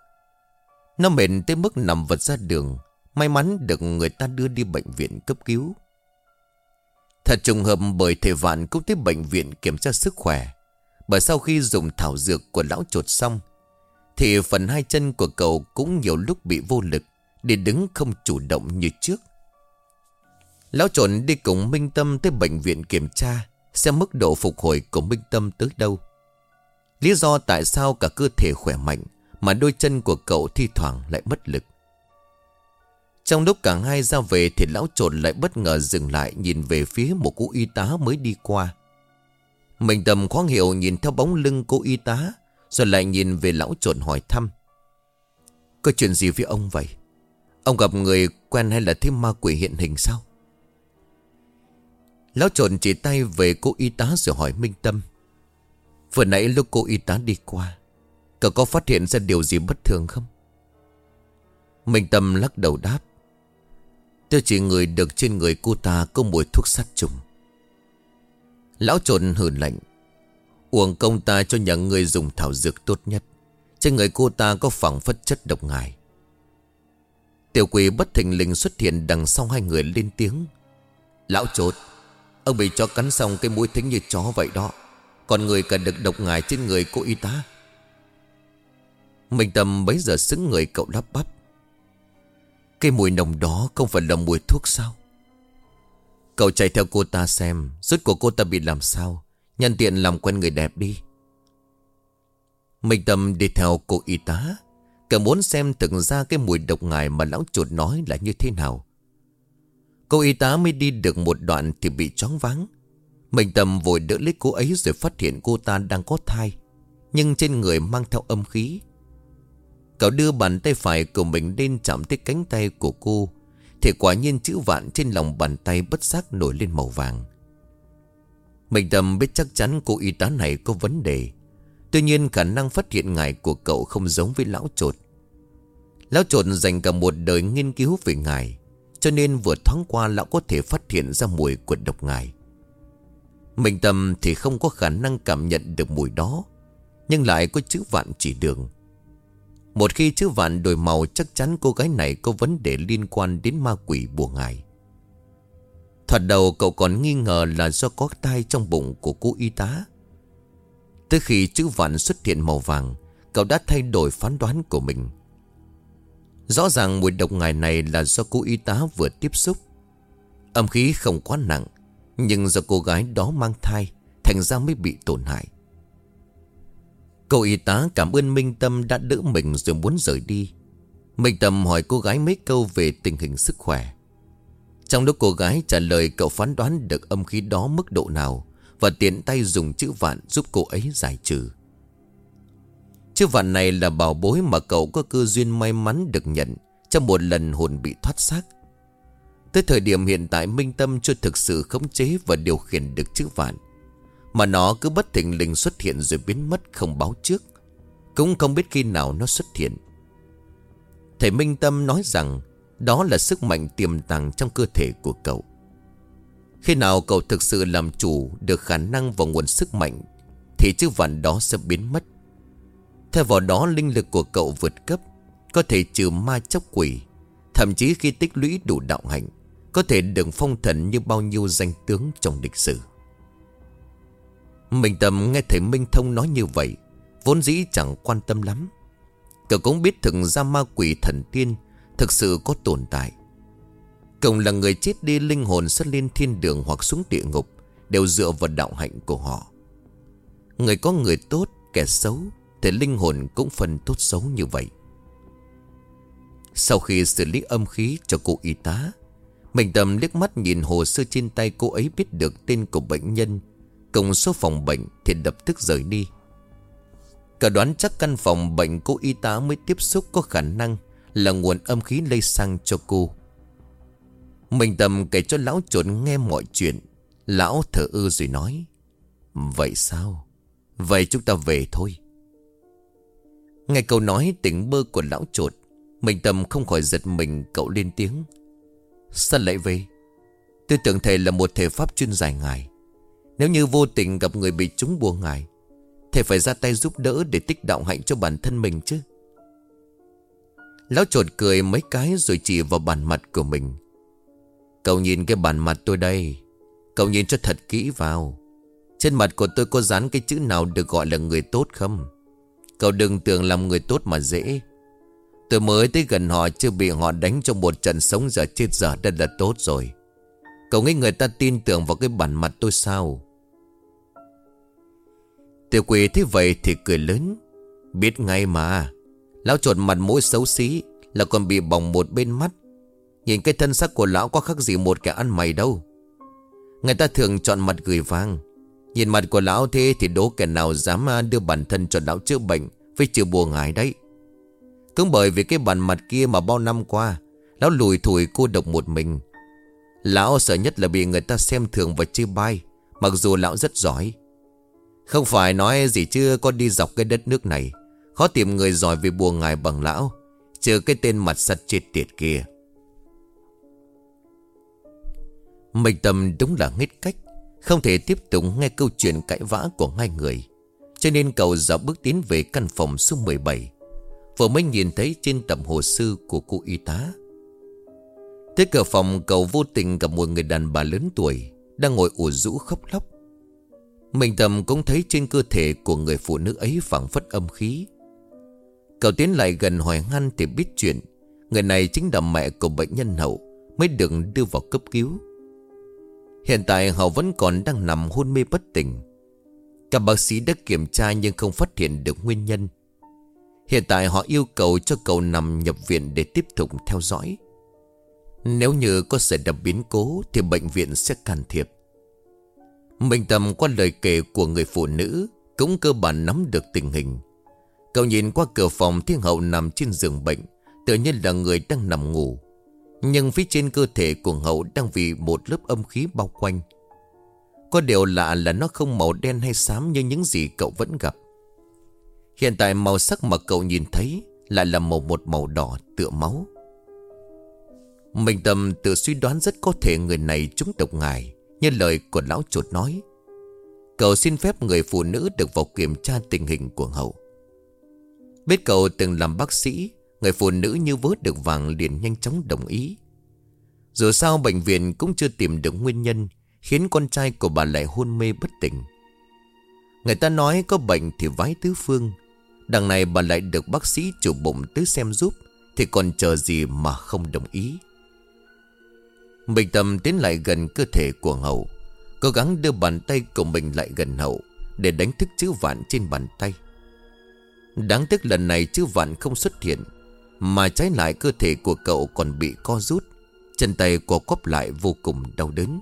Nó mệt tới mức nằm vật ra đường, May mắn được người ta đưa đi bệnh viện cấp cứu. Thật trùng hợp bởi thầy Vạn cũng tới bệnh viện kiểm tra sức khỏe bởi sau khi dùng thảo dược của lão chuột xong, Thì phần hai chân của cậu cũng nhiều lúc bị vô lực Để đứng không chủ động như trước. Lão trộn đi cùng Minh Tâm tới bệnh viện kiểm tra Xem mức độ phục hồi của Minh Tâm tới đâu. Lý do tại sao cả cơ thể khỏe mạnh Mà đôi chân của cậu thi thoảng lại bất lực. Trong lúc cả hai ra về Thì lão trộn lại bất ngờ dừng lại Nhìn về phía một cụ y tá mới đi qua. Minh Tâm khoáng hiểu nhìn theo bóng lưng cô y tá, Rồi lại nhìn về lão trộn hỏi thăm. Có chuyện gì với ông vậy? Ông gặp người quen hay là thêm ma quỷ hiện hình sao? Lão trộn chỉ tay về cô y tá rồi hỏi Minh Tâm. Vừa nãy lúc cô y tá đi qua, Cậu có phát hiện ra điều gì bất thường không? Minh Tâm lắc đầu đáp. Tôi chỉ người được trên người cô ta có mùi thuốc sát trùng. Lão trộn hử lạnh. Uổng công ta cho những người dùng thảo dược tốt nhất. Trên người cô ta có phẳng phất chất độc ngài. Tiểu quỷ bất thình lình xuất hiện đằng sau hai người lên tiếng. Lão trột, Ông bị chó cắn xong cái mũi thính như chó vậy đó. Còn người cần được độc ngài trên người cô y tá. Minh Tâm bấy giờ xứng người cậu lắp bắp. Cái mùi nồng đó không phải là mùi thuốc sao? Cậu chạy theo cô ta xem Rốt của cô ta bị làm sao Nhân tiện làm quen người đẹp đi Minh Tâm đi theo cô y tá cả muốn xem thực ra cái mùi độc ngài mà lão chuột nói là như thế nào Cô y tá mới đi được một đoạn thì bị choáng váng. Minh Tâm vội đỡ lấy cô ấy rồi phát hiện cô ta đang có thai. Nhưng trên người mang theo âm khí. Cậu đưa bàn tay phải của mình lên chạm tới cánh tay của cô. Thì quả nhiên chữ vạn trên lòng bàn tay bất giác nổi lên màu vàng. Mình Tâm biết chắc chắn cô y tá này có vấn đề. Tuy nhiên khả năng phát hiện ngài của cậu không giống với lão trột. Lão trột dành cả một đời nghiên cứu về ngài. Cho nên vừa thoáng qua lão có thể phát hiện ra mùi của độc ngài Minh Tâm thì không có khả năng cảm nhận được mùi đó, Nhưng lại có chữ vạn chỉ đường một khi chữ vạn đổi màu, chắc chắn cô gái này có vấn đề liên quan đến ma quỷ bùa ngài. Thoạt đầu, cậu còn nghi ngờ là do có tai trong bụng của cô y tá. Tới khi chữ vạn xuất hiện màu vàng, Cậu đã thay đổi phán đoán của mình. Rõ ràng mùi độc ngài này là do cô y tá vừa tiếp xúc. Âm khí không quá nặng, Nhưng do cô gái đó mang thai, Thành ra mới bị tổn hại. Cô y tá cảm ơn Minh Tâm đã đỡ mình rồi muốn rời đi. Minh Tâm hỏi cô gái mấy câu về tình hình sức khỏe. Trong lúc cô gái trả lời, cậu phán đoán được âm khí đó mức độ nào Và tiện tay dùng chữ vạn giúp cô ấy giải trừ. Chữ vạn này là bảo bối mà cậu có cơ duyên may mắn được nhận Trong một lần hồn bị thoát xác. Tới thời điểm hiện tại, Minh Tâm chưa thực sự khống chế và điều khiển được chữ vạn. Mà nó cứ bất thình lình xuất hiện rồi biến mất không báo trước. Cũng không biết khi nào nó xuất hiện. Thầy Minh Tâm nói rằng Đó là sức mạnh tiềm tàng trong cơ thể của cậu. Khi nào cậu thực sự làm chủ được khả năng và nguồn sức mạnh, Thì chữ vạn đó sẽ biến mất. Theo vào đó, linh lực của cậu vượt cấp, Có thể trừ ma chóc quỷ, Thậm chí khi tích lũy đủ đạo hạnh, Có thể đừng phong thần như bao nhiêu danh tướng trong lịch sử. Mình tầm nghe thầy Minh Thông nói như vậy Vốn dĩ chẳng quan tâm lắm. Cậu cũng biết thực ra ma quỷ thần tiên Thực sự có tồn tại. Cậu là người chết đi linh hồn sẽ lên thiên đường hoặc xuống địa ngục Đều dựa vào đạo hạnh của họ. Người có người tốt, kẻ xấu Thì linh hồn cũng phần tốt xấu như vậy. Sau khi xử lý âm khí cho cô y tá Mình tầm liếc mắt nhìn hồ sơ trên tay cô ấy biết được tên của bệnh nhân Cùng số phòng bệnh thì lập tức rời đi. Cả đoán chắc căn phòng bệnh cô y tá mới tiếp xúc có khả năng Là nguồn âm khí lây sang cho cô. Mình tầm kể cho lão trộn nghe mọi chuyện. Lão thở ư rồi nói, Vậy sao? Vậy chúng ta về thôi. Nghe câu nói tỉnh bơ của lão trột, Mình tầm không khỏi giật mình, cậu lên tiếng, Sao lại về? Tôi tưởng thầy là một thể pháp chuyên giải ngài. Nếu như vô tình gặp người bị trúng bùa ngài Thầy phải ra tay giúp đỡ để tích đạo hạnh cho bản thân mình chứ. Lão trột cười mấy cái rồi chỉ vào bàn mặt của mình. Cậu nhìn cái bàn mặt tôi đây, Cậu nhìn cho thật kỹ vào. Trên mặt của tôi có dán cái chữ nào được gọi là người tốt không? Cậu đừng tưởng làm người tốt mà dễ. Tôi mới tới gần họ chưa bị họ đánh trong một trận sống giờ chết giờ đã là tốt rồi. Cậu nghĩ người ta tin tưởng vào cái bản mặt tôi sao? Tiểu quỷ thế vậy thì cười lớn. Biết ngay mà, Lão trột mặt mũi xấu xí Là còn bị bỏng một bên mắt. Nhìn cái thân sắc của lão có khác gì một kẻ ăn mày đâu. Người ta thường chọn mặt gửi vàng. Nhìn mặt của lão thế thì đố kẻ nào dám à, đưa bản thân cho lão chữa bệnh, Với chữa bùa ngài đấy. Cũng bởi vì cái bản mặt kia mà bao năm qua, Lão lùi thủi cô độc một mình. Lão sợ nhất là bị người ta xem thường và chê bai, Mặc dù lão rất giỏi. Không phải nói gì chưa có đi dọc cái đất nước này. Khó tìm người giỏi về bùa ngài bằng lão. Trừ cái tên mặt sắt chết tiệt kia. Minh Tâm đúng là nghít cách, Không thể tiếp tục nghe câu chuyện cãi vã của hai người. Cho nên cậu dạo bước tiến về căn phòng số 17 Vừa mới nhìn thấy trên tầm hồ sư của cô y tá. Tới cửa phòng, cậu vô tình gặp một người đàn bà lớn tuổi Đang ngồi ủ rũ khóc lóc. Minh tầm cũng thấy trên cơ thể của người phụ nữ ấy phảng phất âm khí. Cậu tiến lại gần hỏi han thì biết chuyện. Người này chính là mẹ của bệnh nhân hậu, Mới được đưa vào cấp cứu. Hiện tại hậu vẫn còn đang nằm hôn mê bất tỉnh. Các bác sĩ đã kiểm tra nhưng không phát hiện được nguyên nhân. Hiện tại họ yêu cầu cho cậu nằm nhập viện để tiếp tục theo dõi. Nếu như có xảy ra biến cố thì bệnh viện sẽ can thiệp. Minh Tâm qua lời kể của người phụ nữ cũng cơ bản nắm được tình hình. Cậu nhìn qua cửa phòng thiên hậu nằm trên giường bệnh, Tự nhiên là người đang nằm ngủ. Nhưng phía trên cơ thể của hậu đang vì một lớp âm khí bao quanh. Có điều lạ là nó không màu đen hay xám như những gì cậu vẫn gặp. Hiện tại màu sắc mà cậu nhìn thấy Lại là màu một màu đỏ tựa máu. Mình tầm tự suy đoán rất có thể người này trúng độc ngài. Như lời của lão chuột nói Cậu xin phép người phụ nữ được vào kiểm tra tình hình của hậu. Biết cậu từng làm bác sĩ, Người phụ nữ như vớt được vàng liền nhanh chóng đồng ý. Dù sao bệnh viện cũng chưa tìm được nguyên nhân, Khiến con trai của bà lại hôn mê bất tỉnh. Người ta nói có bệnh thì vái tứ phương, Đằng này bà lại được bác sĩ chủ bụng tới xem giúp, Thì còn chờ gì mà không đồng ý. Bình tâm tiến lại gần cơ thể của hậu. Cố gắng đưa bàn tay của mình lại gần hậu Để đánh thức chữ vạn trên bàn tay. Đáng tiếc lần này chữ vạn không xuất hiện, Mà trái lại cơ thể của cậu còn bị co rút, Chân tay của quắp lại vô cùng đau đớn.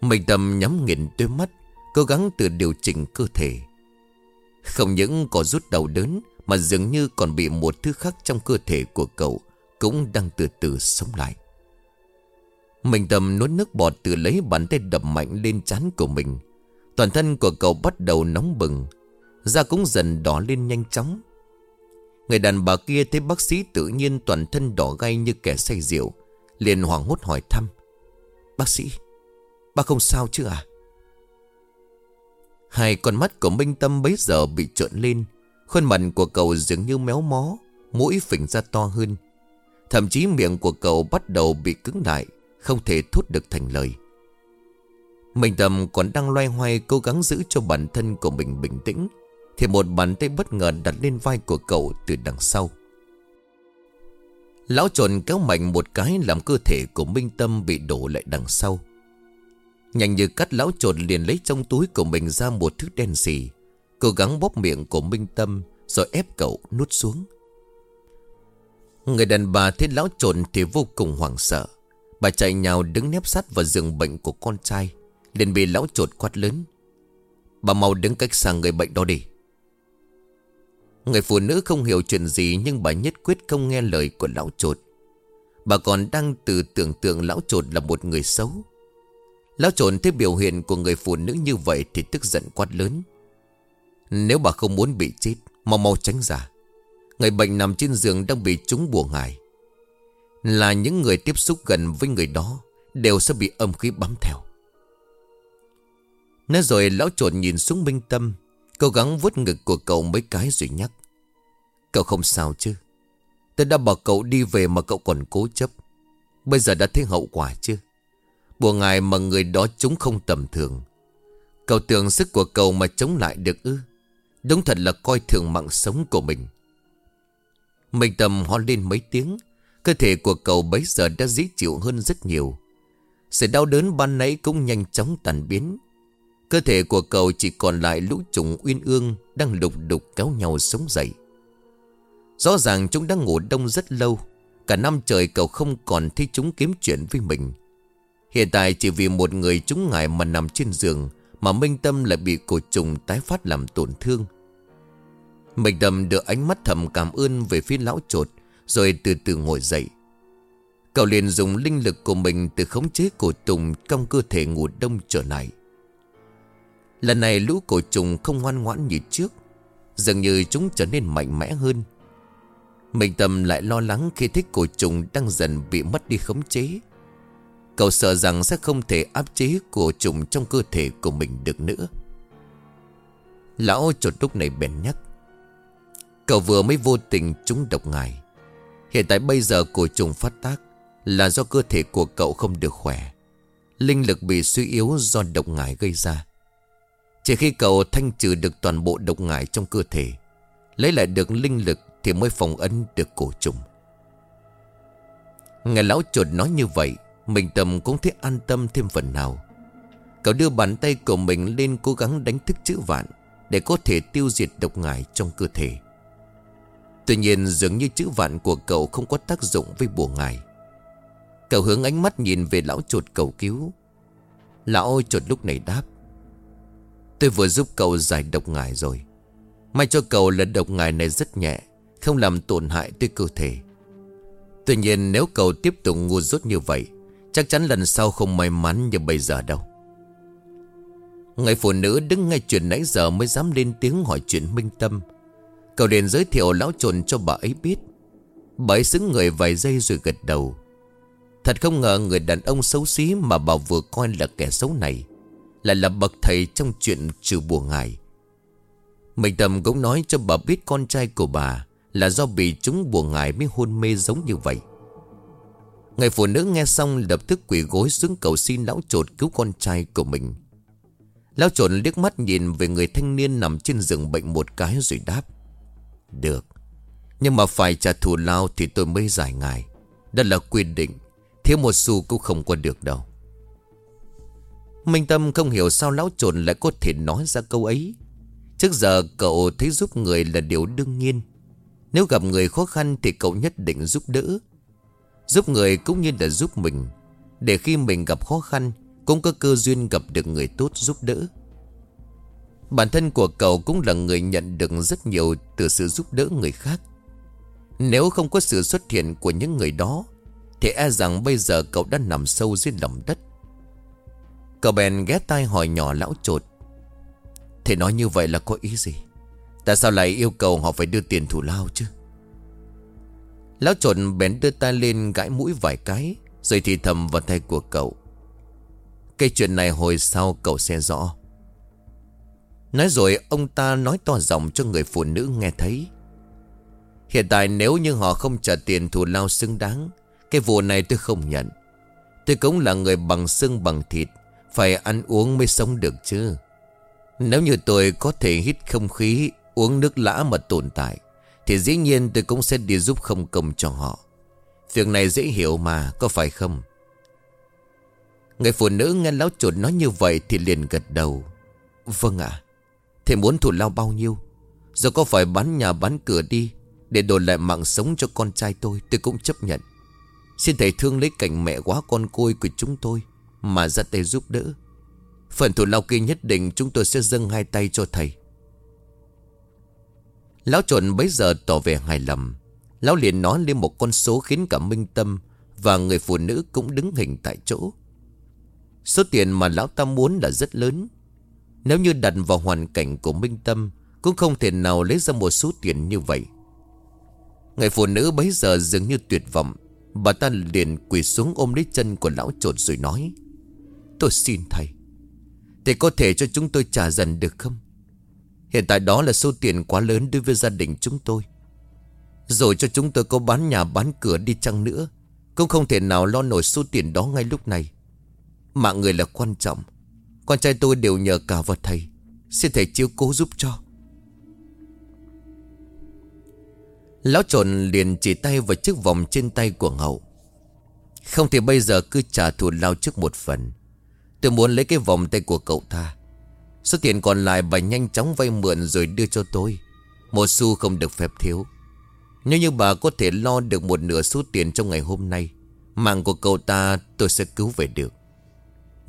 Mình tâm nhắm nghiền đôi mắt, Cố gắng tự điều chỉnh cơ thể. Không những có rút đau đớn, Mà dường như còn bị một thứ khác trong cơ thể của cậu Cũng đang từ từ sống lại. Mình tâm nuốt nước bọt từ lấy bàn tay đập mạnh lên chán của mình. Toàn thân của cậu bắt đầu nóng bừng. Da cũng dần đỏ lên nhanh chóng. Người đàn bà kia thấy bác sĩ tự nhiên toàn thân đỏ gay như kẻ say rượu, liền hoảng hốt hỏi thăm. Bác sĩ, Bác không sao chứ à? Hai con mắt của Minh Tâm bấy giờ bị trợn lên. Khuôn mặt của cậu dường như méo mó, Mũi phình ra to hơn. Thậm chí miệng của cậu bắt đầu bị cứng lại. Không thể thốt được thành lời. Minh Tâm còn đang loay hoay cố gắng giữ cho bản thân của mình bình tĩnh, thì một bàn tay bất ngờ đặt lên vai của cậu từ đằng sau. Lão trồn kéo mạnh một cái làm cơ thể của Minh Tâm bị đổ lại đằng sau. Nhanh như cắt, lão trồn liền lấy trong túi của mình ra một thứ đen xì, Cố gắng bóp miệng của Minh Tâm Rồi ép cậu nuốt xuống. Người đàn bà thấy lão trồn thì vô cùng hoảng sợ. Bà chạy nhào đứng nép sát vào giường bệnh của con trai liền bị lão chuột quát lớn Bà mau đứng cách xa người bệnh đó đi Người phụ nữ không hiểu chuyện gì nhưng bà nhất quyết không nghe lời của lão chuột Bà còn đang từ tưởng tượng lão chuột là một người xấu. Lão chuột thấy biểu hiện của người phụ nữ như vậy thì tức giận quát lớn. Nếu bà không muốn bị chết, mau mau tránh ra. Người bệnh nằm trên giường đang bị trúng bùa ngài. Là những người tiếp xúc gần với người đó đều sẽ bị âm khí bám theo. Nói rồi lão trộn nhìn xuống minh tâm, Cố gắng vuốt ngực của cậu mấy cái rồi nhắc. Cậu không sao chứ? Tôi đã bảo cậu đi về mà cậu còn cố chấp. Bây giờ đã thấy hậu quả chưa Bùa ngài mà người đó chúng không tầm thường. Cậu tưởng sức của cậu mà chống lại được ư? Đúng thật là coi thường mạng sống của mình. Mình tầm ho lên mấy tiếng Cơ thể của cậu bấy giờ đã dễ chịu hơn rất nhiều. Sự đau đớn ban nãy cũng nhanh chóng tàn biến. Cơ thể của cậu chỉ còn lại lũ trùng uyên ương Đang lục đục kéo nhau sống dậy. Rõ ràng chúng đang ngủ đông rất lâu. Cả năm trời cậu không còn thấy chúng kiếm chuyện với mình. Hiện tại chỉ vì một người chúng ngại mà nằm trên giường Mà Minh Tâm lại bị cổ trùng tái phát làm tổn thương. Minh Tâm đưa ánh mắt thầm cảm ơn về phía lão trột rồi từ từ ngồi dậy. Cậu liền dùng linh lực của mình từ khống chế cổ trùng trong cơ thể ngủ đông trở lại. Lần này lũ cổ trùng không ngoan ngoãn như trước, Dường như chúng trở nên mạnh mẽ hơn. Mình Tâm lại lo lắng khi thấy cổ trùng đang dần bị mất đi khống chế. Cậu sợ rằng sẽ không thể áp chế cổ trùng trong cơ thể của mình được nữa. Lão chuột lúc này bèn nhắc, Cậu vừa mới vô tình trúng độc ngài. Hiện tại bây giờ cổ trùng phát tác Là do cơ thể của cậu không được khỏe. Linh lực bị suy yếu do độc ngải gây ra. Chỉ khi cậu thanh trừ được toàn bộ độc ngải trong cơ thể, Lấy lại được linh lực Thì mới phòng ấn được cổ trùng. Ngài lão chuột nói như vậy, Mình tầm cũng thấy an tâm thêm phần nào. Cậu đưa bàn tay của mình lên cố gắng đánh thức chữ vạn Để có thể tiêu diệt độc ngải trong cơ thể. Tuy nhiên dường như chữ vạn của cậu không có tác dụng với bùa ngài. Cậu hướng ánh mắt nhìn về lão chuột cầu cứu. Lão chuột lúc này đáp, Tôi vừa giúp cậu giải độc ngài rồi. May cho cậu là độc ngài này rất nhẹ, Không làm tổn hại tới cơ thể. Tuy nhiên nếu cậu tiếp tục ngu dốt như vậy, Chắc chắn lần sau không may mắn như bây giờ đâu. Người phụ nữ đứng ngay chuyện nãy giờ mới dám lên tiếng hỏi chuyện minh tâm. Cậu liền giới thiệu lão trồn cho bà ấy biết. Bà ấy xứng người vài giây rồi gật đầu. Thật không ngờ người đàn ông xấu xí mà bà vừa coi là kẻ xấu này Lại là bậc thầy trong chuyện trừ bùa ngài. Mình tầm cũng nói cho bà biết con trai của bà Là do bị chúng bùa ngài mới hôn mê giống như vậy. Người phụ nữ nghe xong lập tức quỳ gối xuống cầu xin lão trột cứu con trai của mình. Lão trột liếc mắt nhìn về người thanh niên nằm trên giường bệnh một cái rồi đáp. Được. Nhưng mà phải trả thù lao thì tôi mới giải ngài. Đó là quy định. Thiếu một xu cũng không qua được đâu. Minh Tâm không hiểu sao lão trồn lại có thể nói ra câu ấy. Trước giờ cậu thấy giúp người là điều đương nhiên. Nếu gặp người khó khăn thì cậu nhất định giúp đỡ. Giúp người cũng như là giúp mình. Để khi mình gặp khó khăn, Cũng có cơ duyên gặp được người tốt giúp đỡ. Bản thân của cậu cũng là người nhận được rất nhiều Từ sự giúp đỡ người khác. Nếu không có sự xuất hiện của những người đó, Thì e rằng bây giờ cậu đã nằm sâu dưới lòng đất. Cậu bèn ghé tai hỏi nhỏ lão trột. Thế nói như vậy là có ý gì? Tại sao lại yêu cầu họ phải đưa tiền thủ lao chứ? Lão trộn bèn đưa tay lên gãi mũi vài cái, Rồi thì thầm vào tay của cậu. Cái chuyện này hồi sau cậu sẽ rõ. Nói rồi ông ta nói to giọng cho người phụ nữ nghe thấy. Hiện tại nếu như họ không trả tiền thù lao xứng đáng Cái vụ này tôi không nhận. Tôi cũng là người bằng xương bằng thịt Phải ăn uống mới sống được chứ. Nếu như tôi có thể hít không khí Uống nước lã mà tồn tại thì dĩ nhiên tôi cũng sẽ đi giúp không công cho họ. Việc này dễ hiểu mà Có phải không? Người phụ nữ nghe lão chuột nói như vậy Thì liền gật đầu. Vâng ạ. à, Thế muốn thủ lao bao nhiêu? Giờ có phải bán nhà, bán cửa đi Để đổi lại mạng sống cho con trai tôi Tôi cũng chấp nhận. Xin thầy thương lấy cảnh mẹ quá con côi của chúng tôi Mà ra tay giúp đỡ. Phần thủ lao kia nhất định chúng tôi sẽ dâng hai tay cho thầy. Lão trộn bấy giờ tỏ vẻ hài lòng. Lão liền nói lên một con số khiến cả Minh Tâm Và người phụ nữ cũng đứng hình tại chỗ. Số tiền mà lão ta muốn là rất lớn. Nếu như đặt vào hoàn cảnh của Minh Tâm, Cũng không thể nào lấy ra một số tiền như vậy. Người phụ nữ bấy giờ dường như tuyệt vọng. Bà ta liền quỳ xuống ôm lấy chân của lão trột rồi nói, Tôi xin thầy Thầy có thể cho chúng tôi trả dần được không? Hiện tại đó là số tiền quá lớn đối với gia đình chúng tôi. Rồi cho chúng tôi có bán nhà, bán cửa đi chăng nữa, Cũng không thể nào lo nổi số tiền đó ngay lúc này. Mạng người là quan trọng. Con trai tôi đều nhờ cả vào thầy. Xin thầy chiếu cố giúp cho. Lão trộn liền chỉ tay vào chiếc vòng trên tay của Hậu Không thì bây giờ cứ trả thù lao trước một phần. Tôi muốn lấy cái vòng tay của cậu ta. Số tiền còn lại bà nhanh chóng vay mượn rồi đưa cho tôi. Một xu không được phép thiếu. Nếu như bà có thể lo được một nửa số tiền trong ngày hôm nay, Mạng của cậu ta tôi sẽ cứu về được.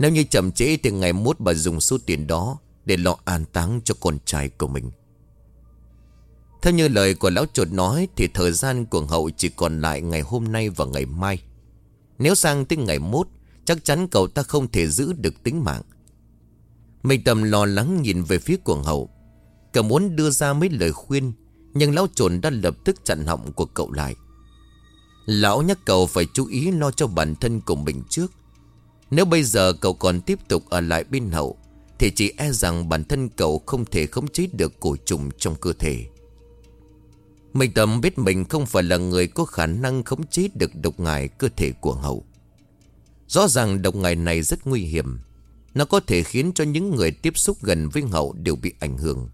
Nếu như chậm trễ thì ngày mốt bà dùng số tiền đó Để lo an táng cho con trai của mình. Theo như lời của lão chuột nói Thì thời gian của hậu chỉ còn lại ngày hôm nay và ngày mai. Nếu sang tới ngày mốt, Chắc chắn cậu ta không thể giữ được tính mạng. Mình tầm lo lắng nhìn về phía cuồng hậu. Cậu muốn đưa ra mấy lời khuyên, Nhưng lão trồn đã lập tức chặn họng của cậu lại. Lão nhắc cậu phải chú ý lo cho bản thân của mình trước. Nếu bây giờ cậu còn tiếp tục ở lại bên hậu, Thì chỉ e rằng bản thân cậu không thể khống chế được cổ trùng trong cơ thể. Mình tầm biết mình không phải là người có khả năng khống chế được độc ngài cơ thể của hậu. Rõ ràng độc ngài này rất nguy hiểm. Nó có thể khiến cho những người tiếp xúc gần với hậu đều bị ảnh hưởng.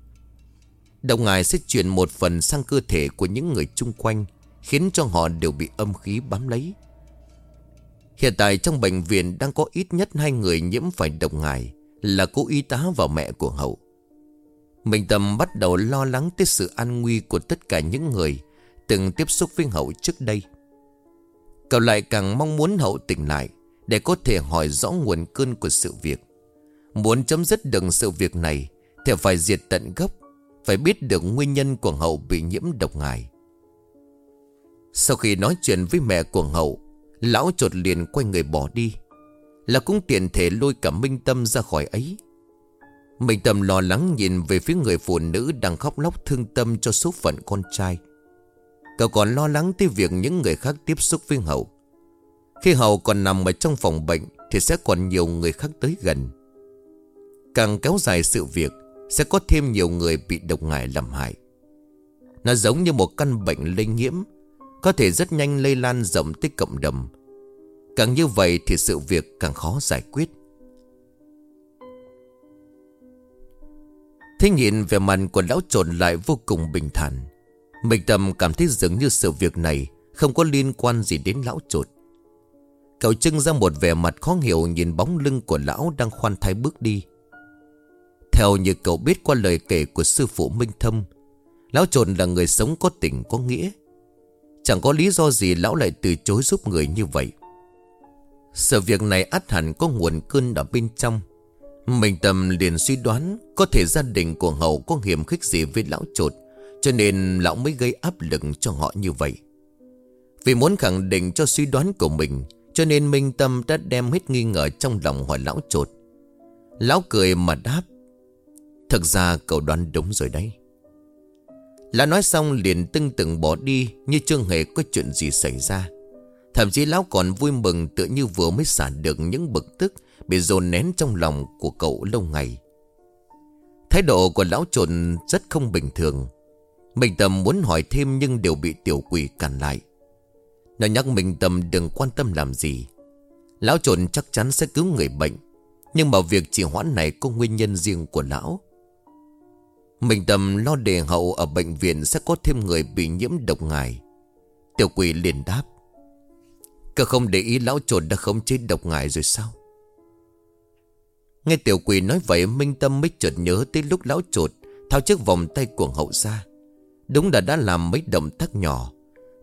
Độc ngài sẽ chuyển một phần sang cơ thể của những người chung quanh, Khiến cho họ đều bị âm khí bám lấy. Hiện tại trong bệnh viện đang có ít nhất hai người nhiễm phải độc ngải Là cô y tá và mẹ của hậu. Mình Tâm bắt đầu lo lắng tới sự an nguy của tất cả những người Từng tiếp xúc với hậu trước đây. Cậu lại càng mong muốn hậu tỉnh lại để có thể hỏi rõ nguồn cơn của sự việc. Muốn chấm dứt được sự việc này Thì phải diệt tận gốc, Phải biết được nguyên nhân của hậu bị nhiễm độc ngải. Sau khi nói chuyện với mẹ của hậu Lão chuột liền quay người bỏ đi. Là cũng tiện thể lôi cả Minh Tâm ra khỏi ấy. Minh Tâm lo lắng nhìn về phía người phụ nữ đang khóc lóc thương tâm cho số phận con trai. Cậu còn lo lắng tới việc những người khác tiếp xúc với hậu. Khi Hậu còn nằm ở trong phòng bệnh Thì sẽ còn nhiều người khác tới gần. Càng kéo dài sự việc, Sẽ có thêm nhiều người bị độc ngại làm hại. Nó giống như một căn bệnh lây nhiễm có thể rất nhanh lây lan rộng tới cộng đồng Càng như vậy thì sự việc càng khó giải quyết Thế nhìn về mặt của lão trộn lại vô cùng bình thản Mình tâm cảm thấy dường như sự việc này Không có liên quan gì đến lão trột Cậu trưng ra một vẻ mặt khó hiểu nhìn bóng lưng của lão đang khoan thai bước đi. Theo như cậu biết qua lời kể của sư phụ Minh Thâm, lão trồn là người sống có tình có nghĩa. Chẳng có lý do gì lão lại từ chối giúp người như vậy. Sự việc này át hẳn có nguồn cơn ở bên trong. Mình tầm liền suy đoán có thể gia đình của hậu có hiểm khích gì với lão trột, cho nên lão mới gây áp lực cho họ như vậy. Vì muốn khẳng định cho suy đoán của mình, cho nên Minh Tâm đã đem hết nghi ngờ trong lòng hỏi lão trột Lão cười mà đáp Thực ra cậu đoán đúng rồi đấy Lão nói xong liền tưng từng bỏ đi, Như chưa hề có chuyện gì xảy ra. Thậm chí lão còn vui mừng tựa như vừa mới xả được những bực tức Bị dồn nén trong lòng của cậu lâu ngày. Thái độ của lão trộn rất không bình thường. Mình tầm muốn hỏi thêm Nhưng đều bị tiểu quỷ cản lại. Nó nhắc mình tầm đừng quan tâm làm gì. Lão trộn chắc chắn sẽ cứu người bệnh, Nhưng mà việc trì hoãn này có nguyên nhân riêng của lão. Mình tầm lo đề hậu ở bệnh viện sẽ có thêm người bị nhiễm độc ngài. Tiểu quỷ liền đáp Cơ không để ý lão trột đã không chế độc ngài rồi sao? Nghe tiểu quỷ nói vậy, Minh Tâm mới chợt nhớ tới lúc lão trột Thao chiếc vòng tay của hậu ra. Đúng là đã làm mấy động tác nhỏ.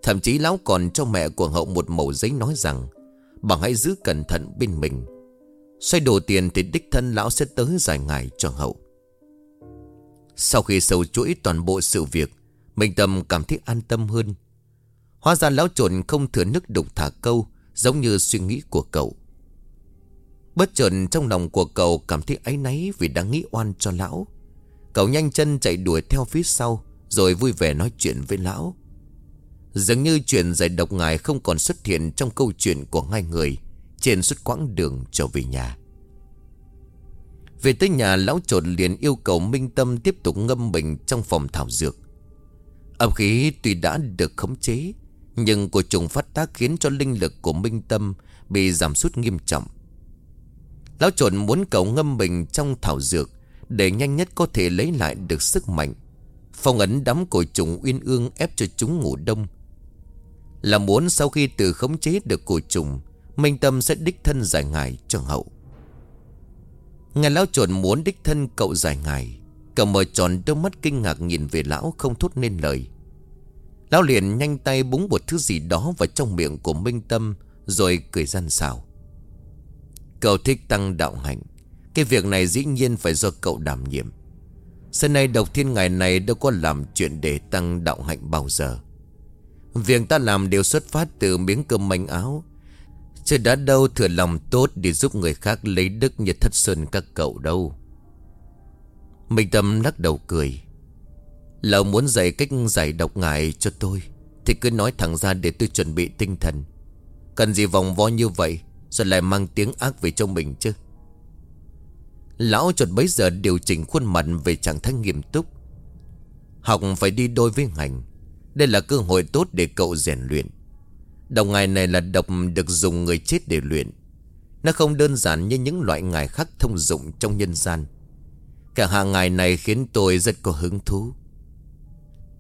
Thậm chí lão còn cho mẹ của hậu một mẩu giấy nói rằng, Bà hãy giữ cẩn thận bên mình. Xoay đồ tiền thì đích thân lão sẽ tới giải ngài cho hậu. Sau khi sâu chuỗi toàn bộ sự việc, Minh Tâm cảm thấy an tâm hơn. Hóa ra lão trộn không thừa nước đục thả câu, Giống như suy nghĩ của cậu. Bất chợt trong lòng của cậu cảm thấy áy náy vì đang nghĩ oan cho lão. Cậu nhanh chân chạy đuổi theo phía sau, Rồi vui vẻ nói chuyện với lão. Dường như chuyện giải độc ngài không còn xuất hiện trong câu chuyện của hai người trên suốt quãng đường trở về nhà. Về tới nhà, lão trột liền yêu cầu Minh Tâm tiếp tục ngâm mình trong phòng thảo dược. Âm khí tuy đã được khống chế, nhưng của trùng phát tác khiến cho linh lực của Minh Tâm bị giảm sút nghiêm trọng. Lão trộn muốn cậu ngâm mình trong thảo dược để nhanh nhất có thể lấy lại được sức mạnh. Phong ấn đắm cổ trùng uyên ương ép cho chúng ngủ đông là muốn sau khi từ khống chế được cổ trùng, Minh Tâm sẽ đích thân giải ngài cho hậu Ngài lão trộn muốn đích thân cậu giải ngài. Cậu mở tròn đôi mắt kinh ngạc nhìn về lão không thốt nên lời. Lão liền nhanh tay búng một thứ gì đó vào trong miệng của Minh Tâm, Rồi cười gian xào Cậu thích tăng đạo hạnh. Cái việc này dĩ nhiên phải do cậu đảm nhiệm. Sân nay độc thiên ngày này đâu có làm chuyện để tăng đạo hạnh bao giờ. Việc ta làm đều xuất phát từ miếng cơm manh áo Chứ đã đâu thừa lòng tốt để giúp người khác lấy đức như thất xuân các cậu đâu. Minh Tâm lắc đầu cười. Lão muốn dạy cách giải độc ngại cho tôi, Thì cứ nói thẳng ra để tôi chuẩn bị tinh thần. Cần gì vòng vo như vậy, Rồi lại mang tiếng ác về cho mình chứ? Lão chuột bấy giờ điều chỉnh khuôn mặt về trạng thái nghiêm túc. Học phải đi đôi với ngành. Đây là cơ hội tốt để cậu rèn luyện đồng ngài này là độc được dùng người chết để luyện. Nó không đơn giản như những loại ngài khác thông dụng trong nhân gian. Cả hàng ngài này khiến tôi rất có hứng thú.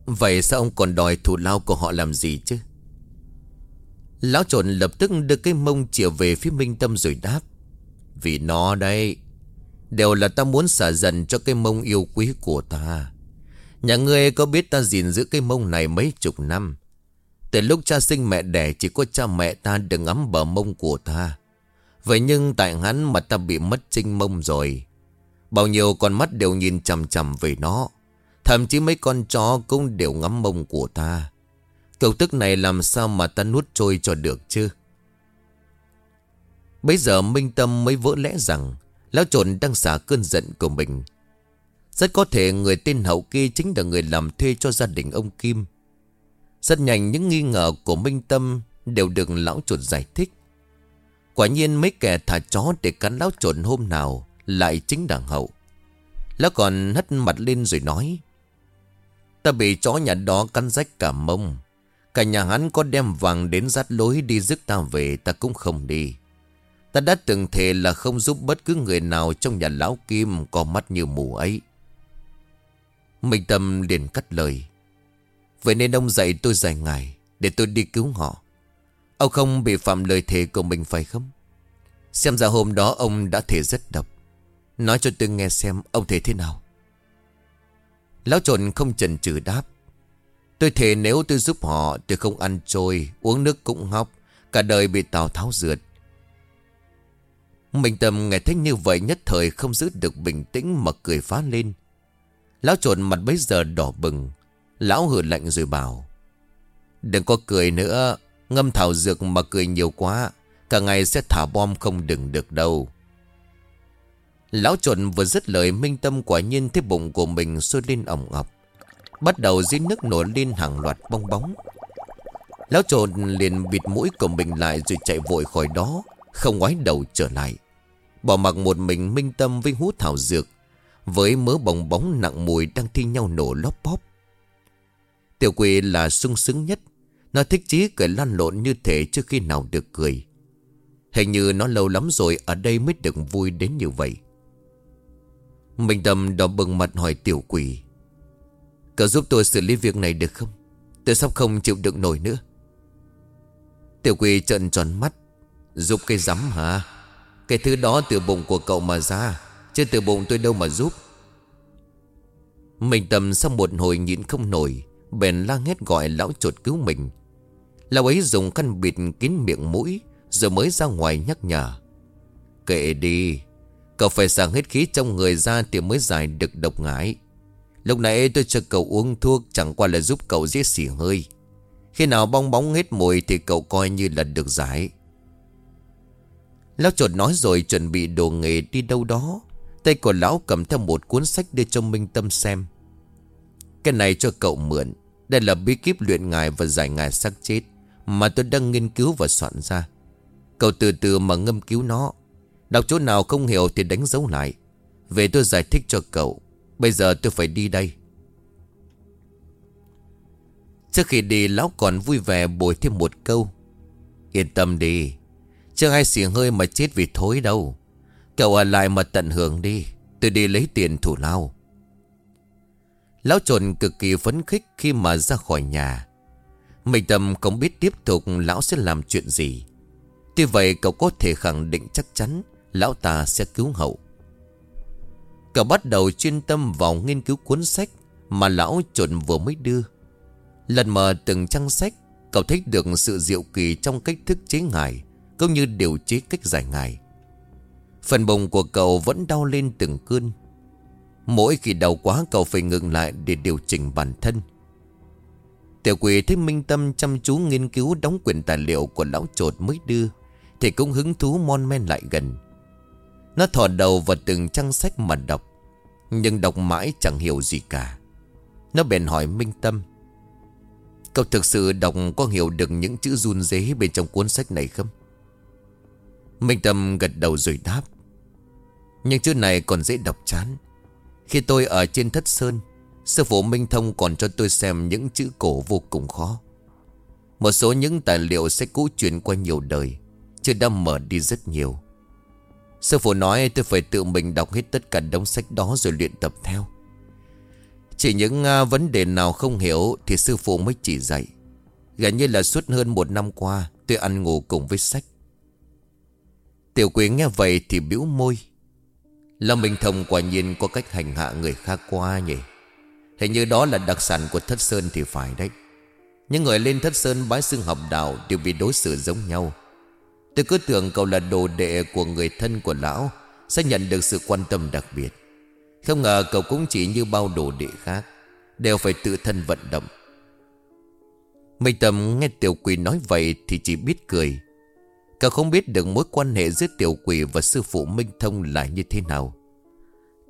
Vậy sao ông còn đòi thủ lao của họ làm gì chứ? Lão trộn lập tức đưa cái mông chìa về phía Minh Tâm rồi đáp. Vì nó đây Đều là ta muốn xả dần cho cái mông yêu quý của ta. Nhà ngươi có biết ta gìn giữ cái mông này mấy chục năm từ lúc cha sinh mẹ đẻ, Chỉ có cha mẹ ta được ngắm bờ mông của ta. Vậy nhưng tại hắn mà ta bị mất trinh mông rồi. Bao nhiêu con mắt đều nhìn chằm chằm về nó. Thậm chí mấy con chó cũng đều ngắm mông của ta. Cầu tức này làm sao mà ta nuốt trôi cho được chứ? Bây giờ Minh Tâm mới vỡ lẽ rằng Lão trộn đang xả cơn giận của mình. Rất có thể người tên hậu kia chính là người làm thuê cho gia đình ông Kim. Rất nhanh những nghi ngờ của Minh Tâm đều được lão chuột giải thích Quả nhiên mấy kẻ thả chó để cắn lão chuột hôm nào lại chính đảng hậu Lão còn hất mặt lên rồi nói, Ta bị chó nhà đó cắn rách cả mông Cả nhà hắn có đem vàng đến dắt lối đi rước ta về, ta cũng không đi Ta đã từng thề là không giúp bất cứ người nào trong nhà lão kim có mắt như mù ấy. Minh Tâm liền cắt lời. Vậy nên ông dạy tôi dài ngày để tôi đi cứu họ. Ông không bị phạm lời thề của mình phải không? Xem ra hôm đó ông đã thể rất độc. Nói cho tôi nghe xem ông thể thế nào. Lão trộn không chần chừ đáp. Tôi thề nếu tôi giúp họ tôi không ăn trôi, uống nước cũng hóc, cả đời bị Tào Tháo rượt. Minh Tâm nghe thấy như vậy nhất thời không giữ được bình tĩnh mà cười phá lên. Lão trộn mặt bấy giờ đỏ bừng. Lão hử lạnh rồi bảo. Đừng có cười nữa. Ngâm thảo dược mà cười nhiều quá. Cả ngày sẽ thả bom không đừng được đâu. Lão trộn vừa dứt lời, Minh Tâm quả nhiên thấy bụng của mình sôi lên ỏng ọc. Bắt đầu dưới nước nổi lên hàng loạt bong bóng. Lão trộn liền bịt mũi của mình lại rồi chạy vội khỏi đó. Không ngoái đầu trở lại Bỏ mặc một mình minh tâm với hú thảo dược, Với mớ bong bóng nặng mùi đang thi nhau nổ lóp bóp Tiểu quỷ là sung sướng nhất. Nó thích chí cười lan lộn như thế trước khi nào được cười. Hình như nó lâu lắm rồi ở đây mới được vui đến như vậy. Minh Tâm đỏ bừng mặt hỏi tiểu quỷ, Cậu giúp tôi xử lý việc này được không? Tôi sắp không chịu đựng nổi nữa. Tiểu quỷ trợn tròn mắt, Giúp cái rắm hả? Cái thứ đó từ bụng của cậu mà ra, Chứ từ bụng tôi đâu mà giúp. Mình tầm sau một hồi nhịn không nổi Bèn la hét gọi lão chuột cứu mình. Lão ấy dùng khăn bịt kín miệng mũi, Rồi mới ra ngoài nhắc nhở. Kệ đi, Cậu phải sàng hết khí trong người ra Thì mới giải được độc ngải. Lúc nãy tôi cho cậu uống thuốc Chẳng qua là giúp cậu dễ xỉ hơi. Khi nào bong bóng hết mùi Thì cậu coi như là được giải. Lão chuột nói rồi chuẩn bị đồ nghề đi đâu đó. Tay của lão cầm theo một cuốn sách đưa cho Minh Tâm xem. Cái này cho cậu mượn. Đây là bí kíp luyện ngài và giải ngài xác chết, Mà tôi đang nghiên cứu và soạn ra. Cậu từ từ mà ngâm cứu nó. Đọc chỗ nào không hiểu thì đánh dấu lại. Về tôi giải thích cho cậu. Bây giờ tôi phải đi đây. Trước khi đi, lão còn vui vẻ bồi thêm một câu. Yên tâm đi. Chưa ai xỉ hơi mà chết vì thối đâu. Cậu ở lại mà tận hưởng đi. Tôi đi lấy tiền thủ lao. Lão trộn cực kỳ phấn khích khi mà ra khỏi nhà. Mình tâm không biết tiếp tục lão sẽ làm chuyện gì. Tuy vậy, cậu có thể khẳng định chắc chắn Lão ta sẽ cứu hậu. Cậu bắt đầu chuyên tâm vào nghiên cứu cuốn sách Mà lão trộn vừa mới đưa. Lần mở từng trang sách, Cậu thấy được sự diệu kỳ trong cách thức chế ngài Cũng như điều chế cách giải ngài Phần bụng của cậu vẫn đau lên từng cơn. Mỗi khi đau quá, cậu phải ngừng lại để điều chỉnh bản thân. Tiểu quỷ thấy Minh Tâm chăm chú nghiên cứu đóng quyền tài liệu của lão trột mới đưa, Thì cũng hứng thú mon men lại gần. Nó thò đầu vào từng trang sách mà đọc, Nhưng đọc mãi chẳng hiểu gì cả. Nó bèn hỏi Minh Tâm, Cậu thực sự đọc có hiểu được những chữ run dế bên trong cuốn sách này không? Minh Tâm gật đầu rồi đáp Nhưng chữ này còn dễ đọc chán. Khi tôi ở trên thất sơn, Sư phụ Minh Thông còn cho tôi xem những chữ cổ vô cùng khó. Một số những tài liệu sách cũ truyền qua nhiều đời Chưa đã mở đi rất nhiều. Sư phụ nói tôi phải tự mình đọc hết tất cả đống sách đó rồi luyện tập theo. Chỉ những à, vấn đề nào không hiểu thì sư phụ mới chỉ dạy. Gần như là suốt hơn một năm qua, tôi ăn ngủ cùng với sách. Tiểu quý nghe vậy thì bĩu môi Lâm Minh Thông quả nhiên có cách hành hạ người khác qua nhỉ? Hình như đó là đặc sản của Thất Sơn thì phải đấy. Những người lên Thất Sơn bái xưng học đạo Đều bị đối xử giống nhau. Tôi cứ tưởng cậu là đồ đệ của người thân của lão, Sẽ nhận được sự quan tâm đặc biệt. Không ngờ cậu cũng chỉ như bao đồ đệ khác, Đều phải tự thân vận động. Minh Tâm nghe tiểu quỷ nói vậy Thì chỉ biết cười. Cậu không biết được mối quan hệ giữa tiểu quỷ Và sư phụ Minh Thông là như thế nào.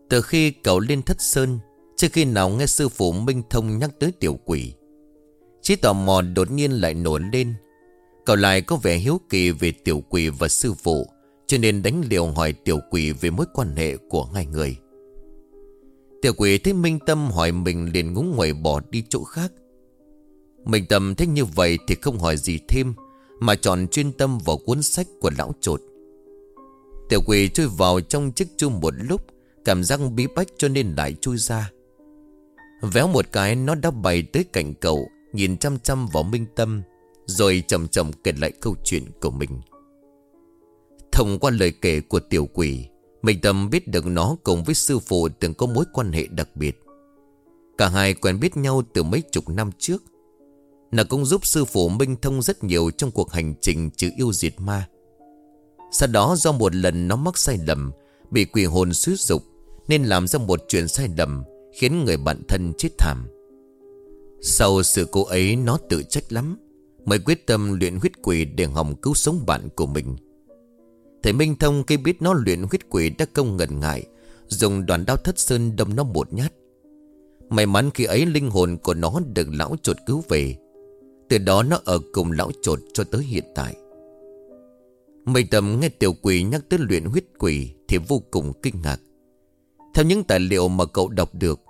Từ khi cậu lên Thất Sơn Trước khi nào nghe sư phụ Minh Thông nhắc tới tiểu quỷ. Chí tò mò đột nhiên lại nổi lên. Cậu lại có vẻ hiếu kỳ về tiểu quỷ và sư phụ, Cho nên đánh liều hỏi tiểu quỷ về mối quan hệ của hai người. Tiểu quỷ thấy Minh Tâm hỏi mình liền ngúng ngoài bỏ đi chỗ khác. Minh Tâm thấy như vậy thì không hỏi gì thêm. Mà tròn chuyên tâm vào cuốn sách của lão trột. Tiểu quỷ chui vào trong chiếc chuông một lúc, Cảm giác bí bách cho nên lại chui ra. Véo một cái, nó đã bay tới cạnh cậu, Nhìn chăm chăm vào Minh Tâm, Rồi chậm chậm kể lại câu chuyện của mình. Thông qua lời kể của tiểu quỷ, Minh Tâm biết được nó cùng với sư phụ từng có mối quan hệ đặc biệt. Cả hai quen biết nhau từ mấy chục năm trước nó cũng giúp sư phụ Minh Thông rất nhiều trong cuộc hành trình trừ yêu diệt ma. Sau đó do một lần nó mắc sai lầm, Bị quỷ hồn xúi dục, Nên làm ra một chuyện sai lầm, Khiến người bạn thân chết thảm. Sau sự cố ấy, nó tự trách lắm, Mới quyết tâm luyện huyết quỷ để hòng cứu sống bạn của mình. Thầy Minh Thông khi biết nó luyện huyết quỷ đã công ngần ngại, Dùng đoàn đao thất sơn đâm nó một nhát. May mắn khi ấy linh hồn của nó được lão chuột cứu về từ đó nó ở cùng lão trột cho tới hiện tại. Mây tầm nghe tiểu quỷ nhắc tới luyện huyết quỷ Thì vô cùng kinh ngạc. Theo những tài liệu mà cậu đọc được,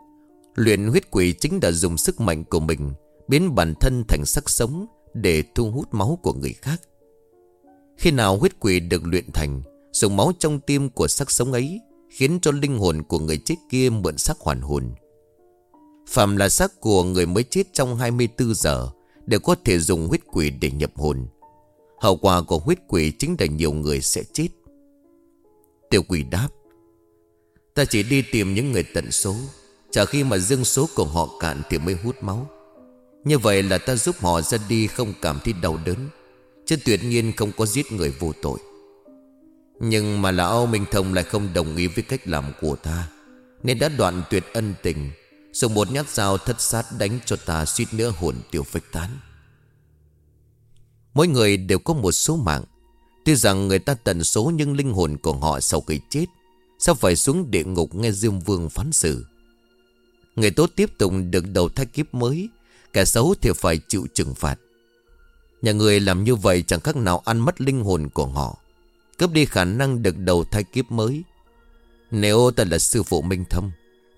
Luyện huyết quỷ chính là dùng sức mạnh của mình Biến bản thân thành sắc sống Để thu hút máu của người khác. Khi nào huyết quỷ được luyện thành, Dùng máu trong tim của sắc sống ấy Khiến cho linh hồn của người chết kia mượn sắc hoàn hồn. Phạm là xác của người mới chết trong 24 giờ Đều có thể dùng huyết quỷ để nhập hồn. Hậu quả của huyết quỷ chính là nhiều người sẽ chết. Tiểu quỷ đáp, Ta chỉ đi tìm những người tận số, Chả khi mà dương số của họ cạn thì mới hút máu. Như vậy là ta giúp họ ra đi không cảm thấy đau đớn, Chứ tuyệt nhiên không có giết người vô tội. Nhưng mà lão Minh Thông lại không đồng ý với cách làm của ta, Nên đã đoạn tuyệt ân tình Dùng một nhát dao thất sát đánh cho ta suýt nữa hồn tiểu phách tán. Mỗi người đều có một số mạng. Tuy rằng người ta tận số nhưng linh hồn của họ sau khi chết, Sao phải xuống địa ngục nghe diêm Vương phán xử? Người tốt tiếp tục được đầu thai kiếp mới, Kẻ xấu thì phải chịu trừng phạt. Nhà người làm như vậy chẳng khác nào ăn mất linh hồn của họ. Cướp đi khả năng được đầu thai kiếp mới. Nếu ta là sư phụ Minh Thâm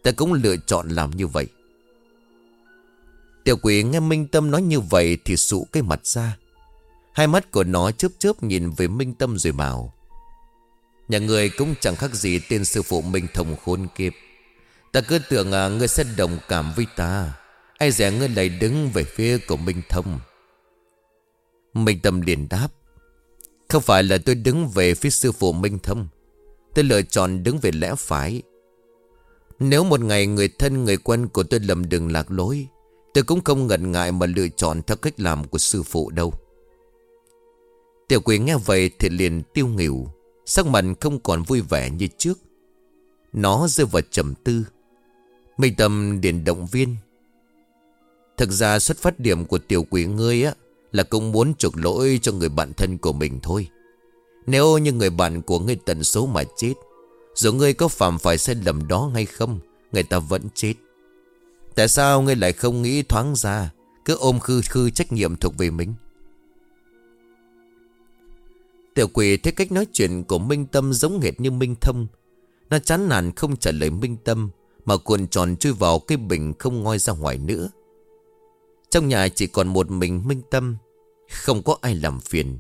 Ta cũng lựa chọn làm như vậy. Tiểu quỷ nghe Minh Tâm nói như vậy Thì sụ cái mặt ra. Hai mắt của nó chớp chớp nhìn về Minh Tâm rồi bảo Nhà người cũng chẳng khác gì tên sư phụ Minh Thông khôn kiếp. Ta cứ tưởng à, ngươi sẽ đồng cảm với ta. Ai dè ngươi lại đứng về phía của Minh Thông. Minh Tâm liền đáp Không phải là tôi đứng về phía sư phụ Minh Thông. Tôi lựa chọn đứng về lẽ phải. Nếu một ngày người thân, người quen của tôi lầm đường lạc lối, Tôi cũng không ngần ngại mà lựa chọn theo cách làm của sư phụ đâu. Tiểu quỷ nghe vậy thì liền tiêu nghỉu, Sắc mặt không còn vui vẻ như trước. Nó rơi vào trầm tư. Minh Tâm điền động viên. Thực ra xuất phát điểm của tiểu quỷ ngươi á, Là cũng muốn chuộc lỗi cho người bạn thân của mình thôi. Nếu như người bạn của ngươi tần số mà chết dù ngươi có phạm phải sai lầm đó hay không, Người ta vẫn chết. Tại sao ngươi lại không nghĩ thoáng ra, Cứ ôm khư khư trách nhiệm thuộc về mình? Tiểu quỷ thấy cách nói chuyện của Minh Tâm giống hệt như Minh Thông. Nó chán nản không trả lời Minh Tâm, Mà cuộn tròn chui vào cái bình không ngoi ra ngoài nữa. Trong nhà chỉ còn một mình Minh Tâm, Không có ai làm phiền.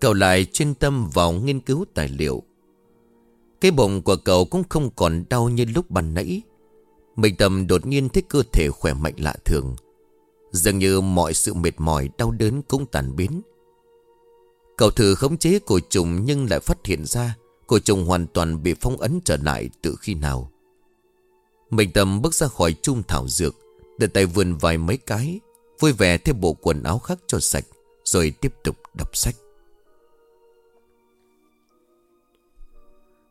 Cậu lại chuyên tâm vào nghiên cứu tài liệu. Cái bụng của cậu cũng không còn đau như lúc ban nãy Minh Tâm đột nhiên thấy cơ thể khỏe mạnh lạ thường Dường như mọi sự mệt mỏi đau đớn cũng tàn biến Cậu thử khống chế cổ trùng nhưng lại phát hiện ra cổ trùng hoàn toàn bị phong ấn trở lại từ khi nào. Minh Tâm bước ra khỏi chung thảo dược, đưa tay vườn vài mấy cái, vui vẻ thêm bộ quần áo khác cho sạch, rồi tiếp tục đọc sách.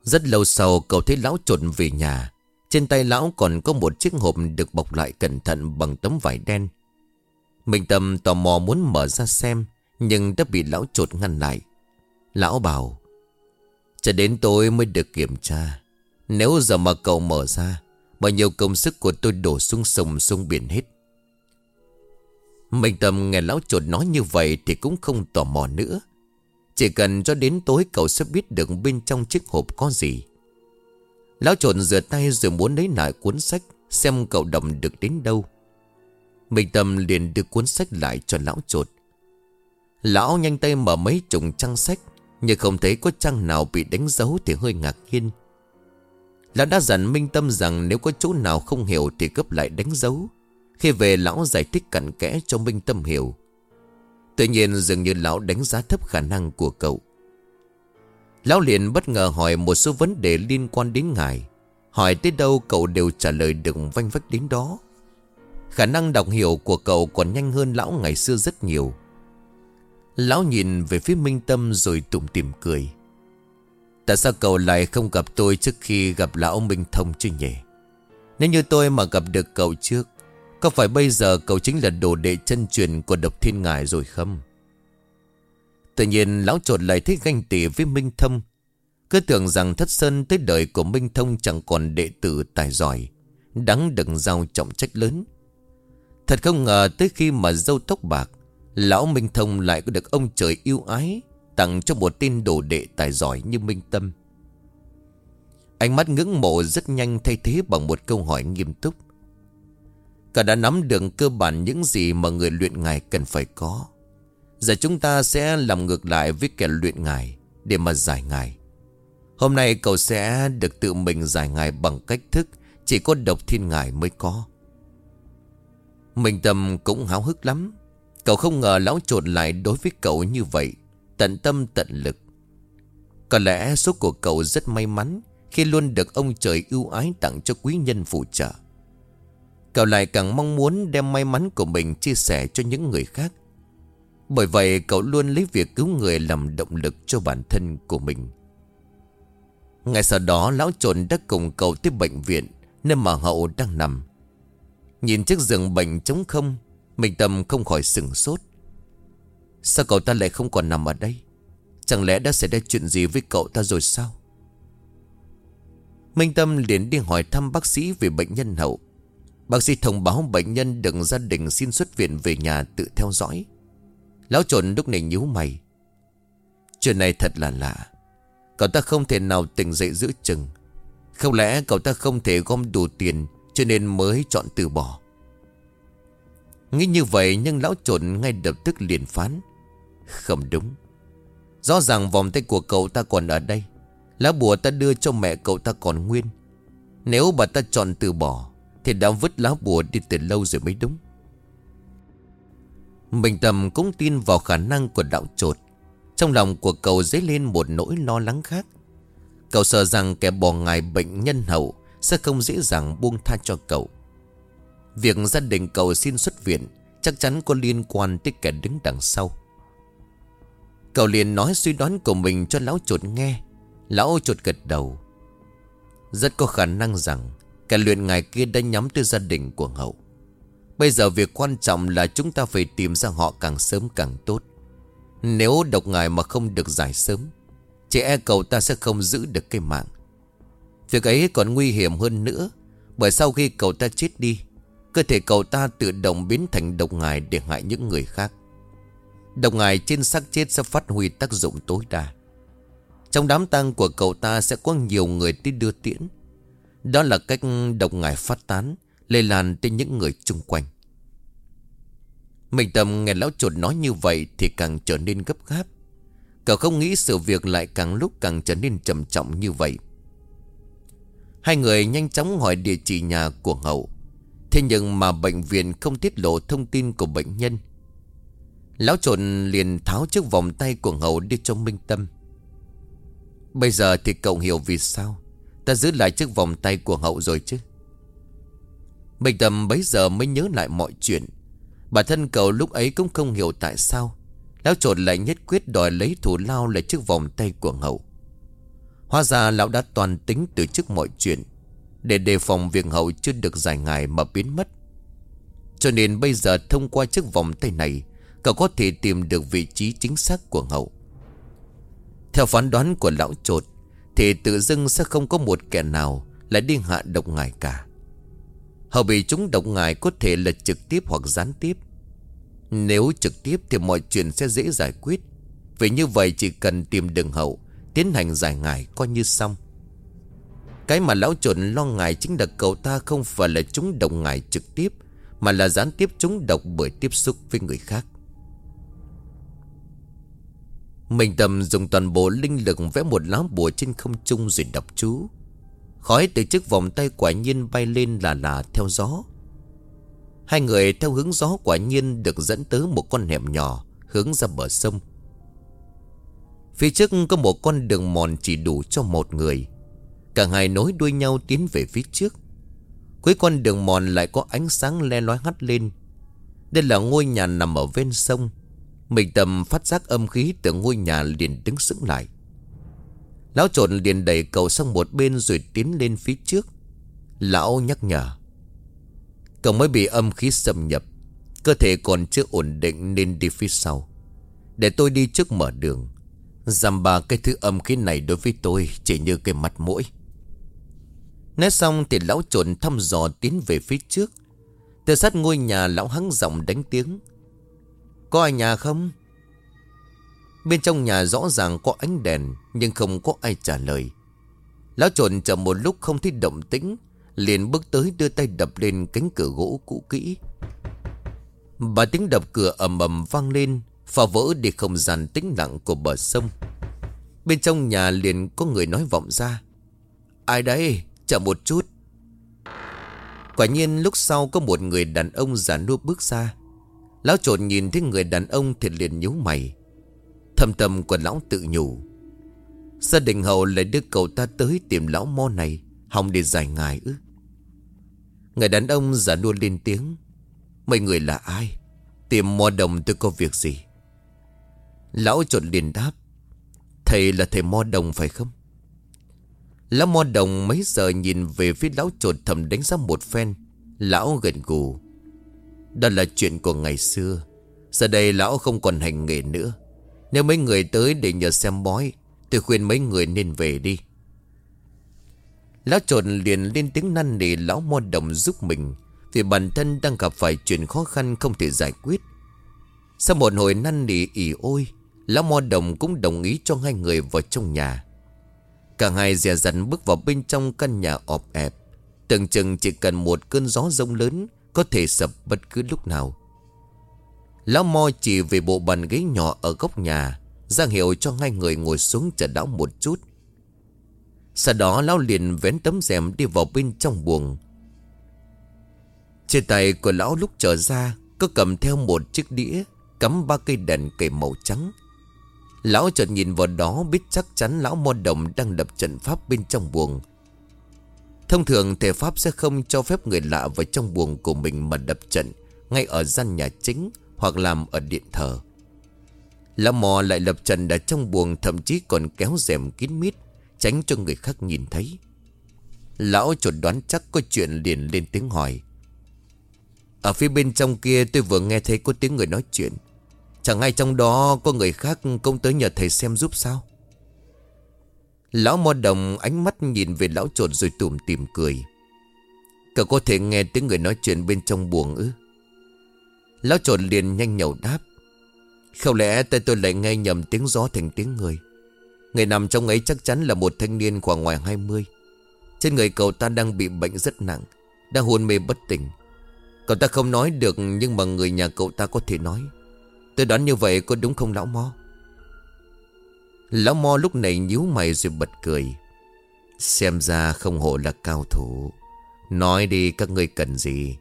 Rất lâu sau, cậu thấy lão trộn về nhà. Trên tay lão còn có một chiếc hộp được bọc lại cẩn thận bằng tấm vải đen. Minh Tâm tò mò muốn mở ra xem, nhưng đã bị lão trột ngăn lại. Lão bảo Cho đến tối mới được kiểm tra. Nếu giờ mà cậu mở ra, Bao nhiêu công sức của tôi đổ xuống sông, xuống biển hết. Minh Tâm nghe lão trột nói như vậy Thì cũng không tò mò nữa. Chỉ cần cho đến tối cậu sẽ biết được bên trong chiếc hộp có gì. Lão trộn rửa tay rồi muốn lấy lại cuốn sách, Xem cậu đọc được đến đâu. Minh Tâm liền đưa cuốn sách lại cho lão trột Lão nhanh tay mở mấy chục trang sách, Nhưng không thấy có trang nào bị đánh dấu Thì hơi ngạc nhiên. Lão đã dặn Minh Tâm rằng Nếu có chỗ nào không hiểu thì cấp lại đánh dấu. Khi về, lão giải thích cặn kẽ cho Minh Tâm hiểu. Tuy nhiên dường như lão đánh giá thấp khả năng của cậu Lão liền bất ngờ hỏi một số vấn đề liên quan đến ngài Hỏi tới đâu cậu đều trả lời được vanh vách đến đó Khả năng đọc hiểu của cậu còn nhanh hơn lão ngày xưa rất nhiều Lão nhìn về phía Minh Tâm rồi tủm tìm cười. Tại sao cậu lại không gặp tôi trước khi gặp lão Minh Thông chứ nhỉ? Nếu như tôi mà gặp được cậu trước, có phải bây giờ cậu chính là đồ đệ chân truyền của độc thiên ngài rồi không? Tự nhiên, lão trột lại thích ganh tị với Minh Thông. Cứ tưởng rằng thất sơn tới đời của Minh Thông chẳng còn đệ tử tài giỏi. Đáng đừng giao trọng trách lớn. Thật không ngờ tới khi mà dâu tóc bạc, Lão Minh Thông lại có được ông trời yêu ái, Tặng cho một tên đồ đệ tài giỏi như Minh Tâm Ánh mắt ngưỡng mộ rất nhanh thay thế bằng một câu hỏi nghiêm túc Cả đã nắm được cơ bản những gì mà người luyện ngài cần phải có. Giờ chúng ta sẽ làm ngược lại với kẻ luyện ngài Để mà giải ngài. Hôm nay cậu sẽ được tự mình giải ngài bằng cách thức Chỉ có độc thiên ngài mới có. Minh Tâm cũng háo hức lắm. Cậu không ngờ lão trột lại đối với cậu như vậy, Tận tâm tận lực. Có lẽ số của cậu rất may mắn Khi luôn được ông trời ưu ái tặng cho quý nhân phụ trợ. Cậu lại càng mong muốn đem may mắn của mình chia sẻ cho những người khác. Bởi vậy, cậu luôn lấy việc cứu người làm động lực cho bản thân của mình. Ngay sau đó, lão trộn đã cùng cậu tới bệnh viện, Nơi mà hậu đang nằm. Nhìn chiếc giường bệnh trống không Minh Tâm không khỏi sừng sốt. Sao cậu ta lại không còn nằm ở đây? Chẳng lẽ đã xảy ra chuyện gì với cậu ta rồi sao? Minh Tâm liền đi hỏi thăm bác sĩ về bệnh nhân hậu. Bác sĩ thông báo bệnh nhân đừng gia đình xin xuất viện về nhà tự theo dõi. Lão trộn lúc này nhíu mày. Chuyện này thật là lạ. Cậu ta không thể nào tỉnh dậy giữa chừng. Không lẽ cậu ta không thể gom đủ tiền Cho nên mới chọn từ bỏ? Nghĩ như vậy nhưng lão trộn ngay lập tức liền phán. Không đúng. Rõ ràng vòng tay của cậu ta còn ở đây. Lá bùa ta đưa cho mẹ cậu ta còn nguyên. Nếu bà ta chọn từ bỏ thì đã vứt lá bùa đi từ lâu rồi mới đúng. Mình tầm cũng tin vào khả năng của đạo trột. Trong lòng của cậu dấy lên một nỗi lo lắng khác. Cậu sợ rằng kẻ bỏ ngài bệnh nhân hậu Sẽ không dễ dàng buông tha cho cậu. Việc gia đình cậu xin xuất viện Chắc chắn có liên quan tới kẻ đứng đằng sau. Cậu liền nói suy đoán của mình cho lão chuột nghe. Lão chuột gật đầu. Rất có khả năng rằng cả luyện ngài kia đã nhắm tới gia đình của hậu. Bây giờ việc quan trọng là chúng ta phải tìm ra họ càng sớm càng tốt. Nếu độc ngài mà không được giải sớm Chị e cầu ta sẽ không giữ được cái mạng. Việc ấy còn nguy hiểm hơn nữa, Bởi sau khi cậu ta chết đi, Cơ thể cậu ta tự động biến thành độc ngài để hại những người khác. Độc ngài trên xác chết sẽ phát huy tác dụng tối đa. Trong đám tang của cậu ta sẽ có nhiều người tới đưa tiễn. Đó là cách độc ngài phát tán, Lây lan tới những người chung quanh. Mình tầm nghe lão chuột nói như vậy Thì càng trở nên gấp gáp. Cậu không nghĩ sự việc lại càng lúc càng trở nên trầm trọng như vậy. Hai người nhanh chóng hỏi địa chỉ nhà của Hậu. Thế nhưng mà bệnh viện không tiết lộ thông tin của bệnh nhân. Lão trộn liền tháo chiếc vòng tay của Hậu đi cho Minh Tâm. Bây giờ thì cậu hiểu vì sao. Ta giữ lại chiếc vòng tay của Hậu rồi chứ. Bình Tâm bấy giờ mới nhớ lại mọi chuyện. Bản thân cậu lúc ấy cũng không hiểu tại sao, Lão trộn lại nhất quyết đòi lấy thủ lao lại chiếc vòng tay của Hậu. Hóa ra lão đã toàn tính từ trước mọi chuyện, Để đề phòng việc Hậu chưa được giải ngài mà biến mất. Cho nên bây giờ thông qua chiếc vòng tay này, Cậu có thể tìm được vị trí chính xác của Hậu. Theo phán đoán của lão trột thì tự dưng sẽ không có một kẻ nào Lại đi hạ độc ngài cả. Hậu bị chúng độc ngài có thể là trực tiếp hoặc gián tiếp. Nếu trực tiếp thì mọi chuyện sẽ dễ giải quyết. Vì như vậy chỉ cần tìm đường hậu, Tiến hành giải ngài coi như xong. Cái mà lão trộn lo ngại chính là cậu ta không phải là chúng độc ngài trực tiếp, Mà là gián tiếp chúng độc bởi tiếp xúc với người khác mình tầm dùng toàn bộ linh lực vẽ một lá bùa trên không trung rồi đọc chú. Khói từ chiếc vòng tay quả nhiên bay lên là là theo gió. Hai người theo hướng gió quả nhiên được dẫn tới một con hẻm nhỏ hướng ra bờ sông. Phía trước có một con đường mòn chỉ đủ cho một người. Cả hai nối đuôi nhau tiến về phía trước. Cuối con đường mòn lại có ánh sáng le lói hắt lên. Đây là ngôi nhà nằm ở ven sông. Mình tầm phát giác âm khí từ ngôi nhà liền đứng sững lại. Lão trộn liền đẩy cậu sang một bên rồi tiến lên phía trước. Lão nhắc nhở. Cậu mới bị âm khí xâm nhập. Cơ thể còn chưa ổn định nên đi phía sau. Để tôi đi trước mở đường. Giảm bà cái thứ âm khí này đối với tôi chỉ như cái mặt mũi. Nói xong thì lão trộn thăm dò tiến về phía trước. Từ sát ngôi nhà, lão hắng giọng đánh tiếng. Có ai nhà không? Bên trong nhà rõ ràng có ánh đèn, Nhưng không có ai trả lời. Lão trộn chờ một lúc không thấy động tĩnh, Liền bước tới đưa tay đập lên cánh cửa gỗ cũ kỹ. Bà tiếng đập cửa ầm ầm vang lên, Phá vỡ để không gian tĩnh lặng của bờ sông. Bên trong nhà liền có người nói vọng ra. Ai đây? Chờ một chút. Quả nhiên lúc sau có một người đàn ông già nua bước ra. Lão trộn nhìn thấy người đàn ông thì liền nhíu mày. Thầm tâm của lão tự nhủ. Gia đình hậu lại đưa cậu ta tới tìm lão mo này, Hòng để giải ngài ư. Người đàn ông giả nua lên tiếng. Mấy người là ai? Tìm mo đồng tôi có việc gì? Lão trộn liền đáp. Thầy là thầy mo đồng phải không? Lão mo đồng mấy giờ nhìn về phía lão trộn thầm đánh giá một phen. Lão gần gù đó là chuyện của ngày xưa. Giờ đây lão không còn hành nghề nữa. Nếu mấy người tới để nhờ xem bói, Tôi khuyên mấy người nên về đi. Lão trộn liền lên tiếng năn nỉ lão mo đồng giúp mình, Vì bản thân đang gặp phải chuyện khó khăn không thể giải quyết. Sau một hồi năn nỉ ỉ ôi, Lão mo đồng cũng đồng ý cho hai người vào trong nhà. Cả hai dè dặt bước vào bên trong căn nhà ọp ẹp. Tưởng chừng chỉ cần một cơn gió rông lớn có thể sập bất cứ lúc nào. Lão Mo chỉ về bộ bàn ghế nhỏ ở góc nhà, ra hiệu cho hai người ngồi xuống chờ lão một chút. Sau đó, lão liền vén tấm rèm đi vào bên trong buồng. Trên tay của lão lúc trở ra Có cầm theo một chiếc đĩa, Cắm ba cây đèn cây màu trắng. Lão chợt nhìn vào đó, biết chắc chắn lão mo đồng đang đập trận pháp bên trong buồng. Thông thường thể pháp sẽ không cho phép người lạ vào trong buồng của mình mà đập trận, Ngay ở gian nhà chính hoặc làm ở điện thờ. Lão mò lại lập trận ở trong buồng, thậm chí còn kéo rèm kín mít, Tránh cho người khác nhìn thấy. Lão chuột đoán chắc có chuyện liền lên tiếng hỏi. Ở phía bên trong kia, tôi vừa nghe thấy có tiếng người nói chuyện. Chẳng ai trong đó có người khác công tới nhờ thầy xem giúp sao? Lão mò đồng ánh mắt nhìn về lão trột rồi tủm tìm cười. Cậu có thể nghe tiếng người nói chuyện bên trong buồng ư? Lão trột liền nhanh nhậu đáp. Không lẽ tay tôi lại nghe nhầm tiếng gió thành tiếng người? Người nằm trong ấy chắc chắn là một thanh niên khoảng ngoài 20 Trên người cậu ta đang bị bệnh rất nặng Đang hôn mê bất tỉnh. Cậu ta không nói được Nhưng mà người nhà cậu ta có thể nói. Tôi đoán như vậy có đúng không lão mo? Lão mo lúc này nhíu mày rồi bật cười. Xem ra không hộ là cao thủ. Nói đi, các ngươi cần gì?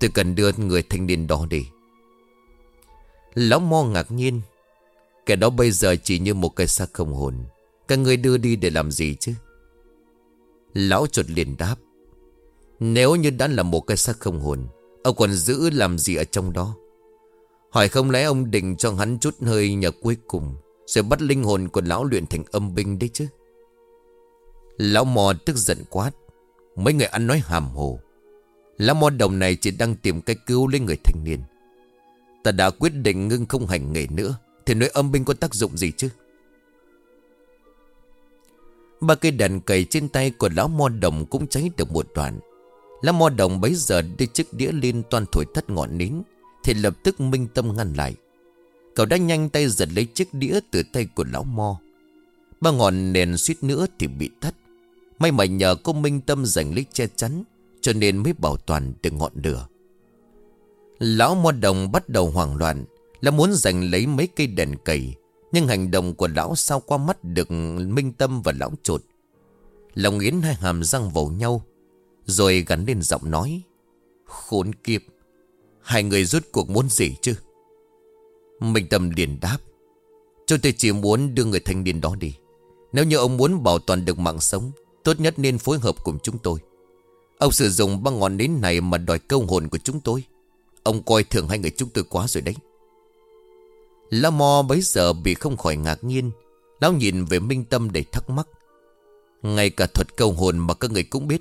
Tôi cần đưa người thanh niên đó đi. Lão mo ngạc nhiên. Kẻ đó bây giờ chỉ như một cái xác không hồn. Các ngươi đưa đi để làm gì chứ? Lão chuột liền đáp. Nếu như đã là một cái xác không hồn, Ông còn giữ làm gì ở trong đó? Hỏi không lẽ ông định cho hắn chút hơi nhờ cuối cùng? Rồi bắt linh hồn của lão luyện thành âm binh đấy chứ? Lão mò tức giận quát. Mấy người ăn nói hàm hồ. Lão mò đồng này chỉ đang tìm cách cứu lấy người thanh niên. Ta đã quyết định ngưng không hành nghề nữa, Thì nói âm binh có tác dụng gì chứ? Ba cây đèn cầy trên tay của lão mò đồng cũng cháy được một đoạn. Lão mò đồng bấy giờ đưa chiếc đĩa lên toàn thổi tắt ngọn nến, thì lập tức minh tâm ngăn lại. Cậu đã nhanh tay giật lấy chiếc đĩa từ tay của lão mo. Ba ngọn nền suýt nữa thì bị tắt May mà nhờ cô minh tâm giành lấy che chắn, Cho nên mới bảo toàn được ngọn lửa. Lão mo đồng bắt đầu hoảng loạn, Là muốn giành lấy mấy cây đèn cầy, Nhưng hành động của lão sao qua mắt được minh tâm và lão trột. Lòng yến hai hàm răng vào nhau, Rồi gắn lên giọng nói, Khốn kiếp, Hai người rút cuộc muốn gì chứ? Minh Tâm liền đáp. Chúng tôi chỉ muốn đưa người thanh niên đó đi. Nếu như ông muốn bảo toàn được mạng sống, Tốt nhất nên phối hợp cùng chúng tôi. Ông sử dụng băng ngọn nến này Mà đòi câu hồn của chúng tôi. Ông coi thường hai người chúng tôi quá rồi đấy. Lão Mò bấy giờ bị không khỏi ngạc nhiên. Lão nhìn về Minh Tâm để thắc mắc. Ngay cả thuật câu hồn mà các người cũng biết.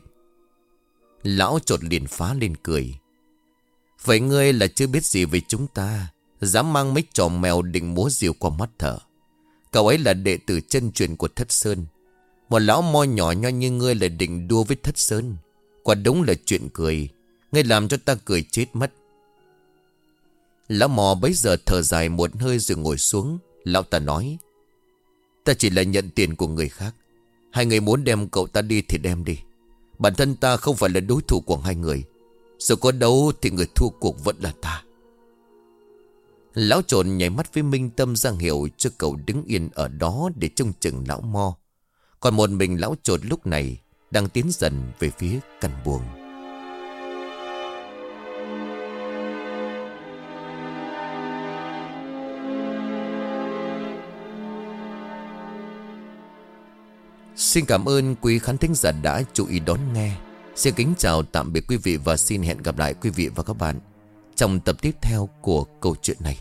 Lão trột liền phá lên cười. Vậy ngươi là chưa biết gì về chúng ta. Dám mang mấy trò mèo định múa diều qua mắt thở. Cậu ấy là đệ tử chân truyền của Thất Sơn. Một lão mo nhỏ nho như ngươi lại định đua với Thất Sơn. Quả đúng là chuyện cười. Ngươi làm cho ta cười chết mất. Lão mò bấy giờ thở dài một hơi rồi ngồi xuống. Lão ta nói, Ta chỉ là nhận tiền của người khác. Hai người muốn đem cậu ta đi thì đem đi. Bản thân ta không phải là đối thủ của hai người. Dù có đấu thì người thua cuộc vẫn là ta. Lão trộn nhảy mắt với Minh Tâm giang hiệu cho cậu đứng yên ở đó để trông chừng lão mo. Còn một mình lão trộn lúc này đang tiến dần về phía căn buồng. Xin cảm ơn quý khán thính giả đã chú ý đón nghe. Xin kính chào, tạm biệt quý vị và xin hẹn gặp lại quý vị và các bạn trong tập tiếp theo của câu chuyện này.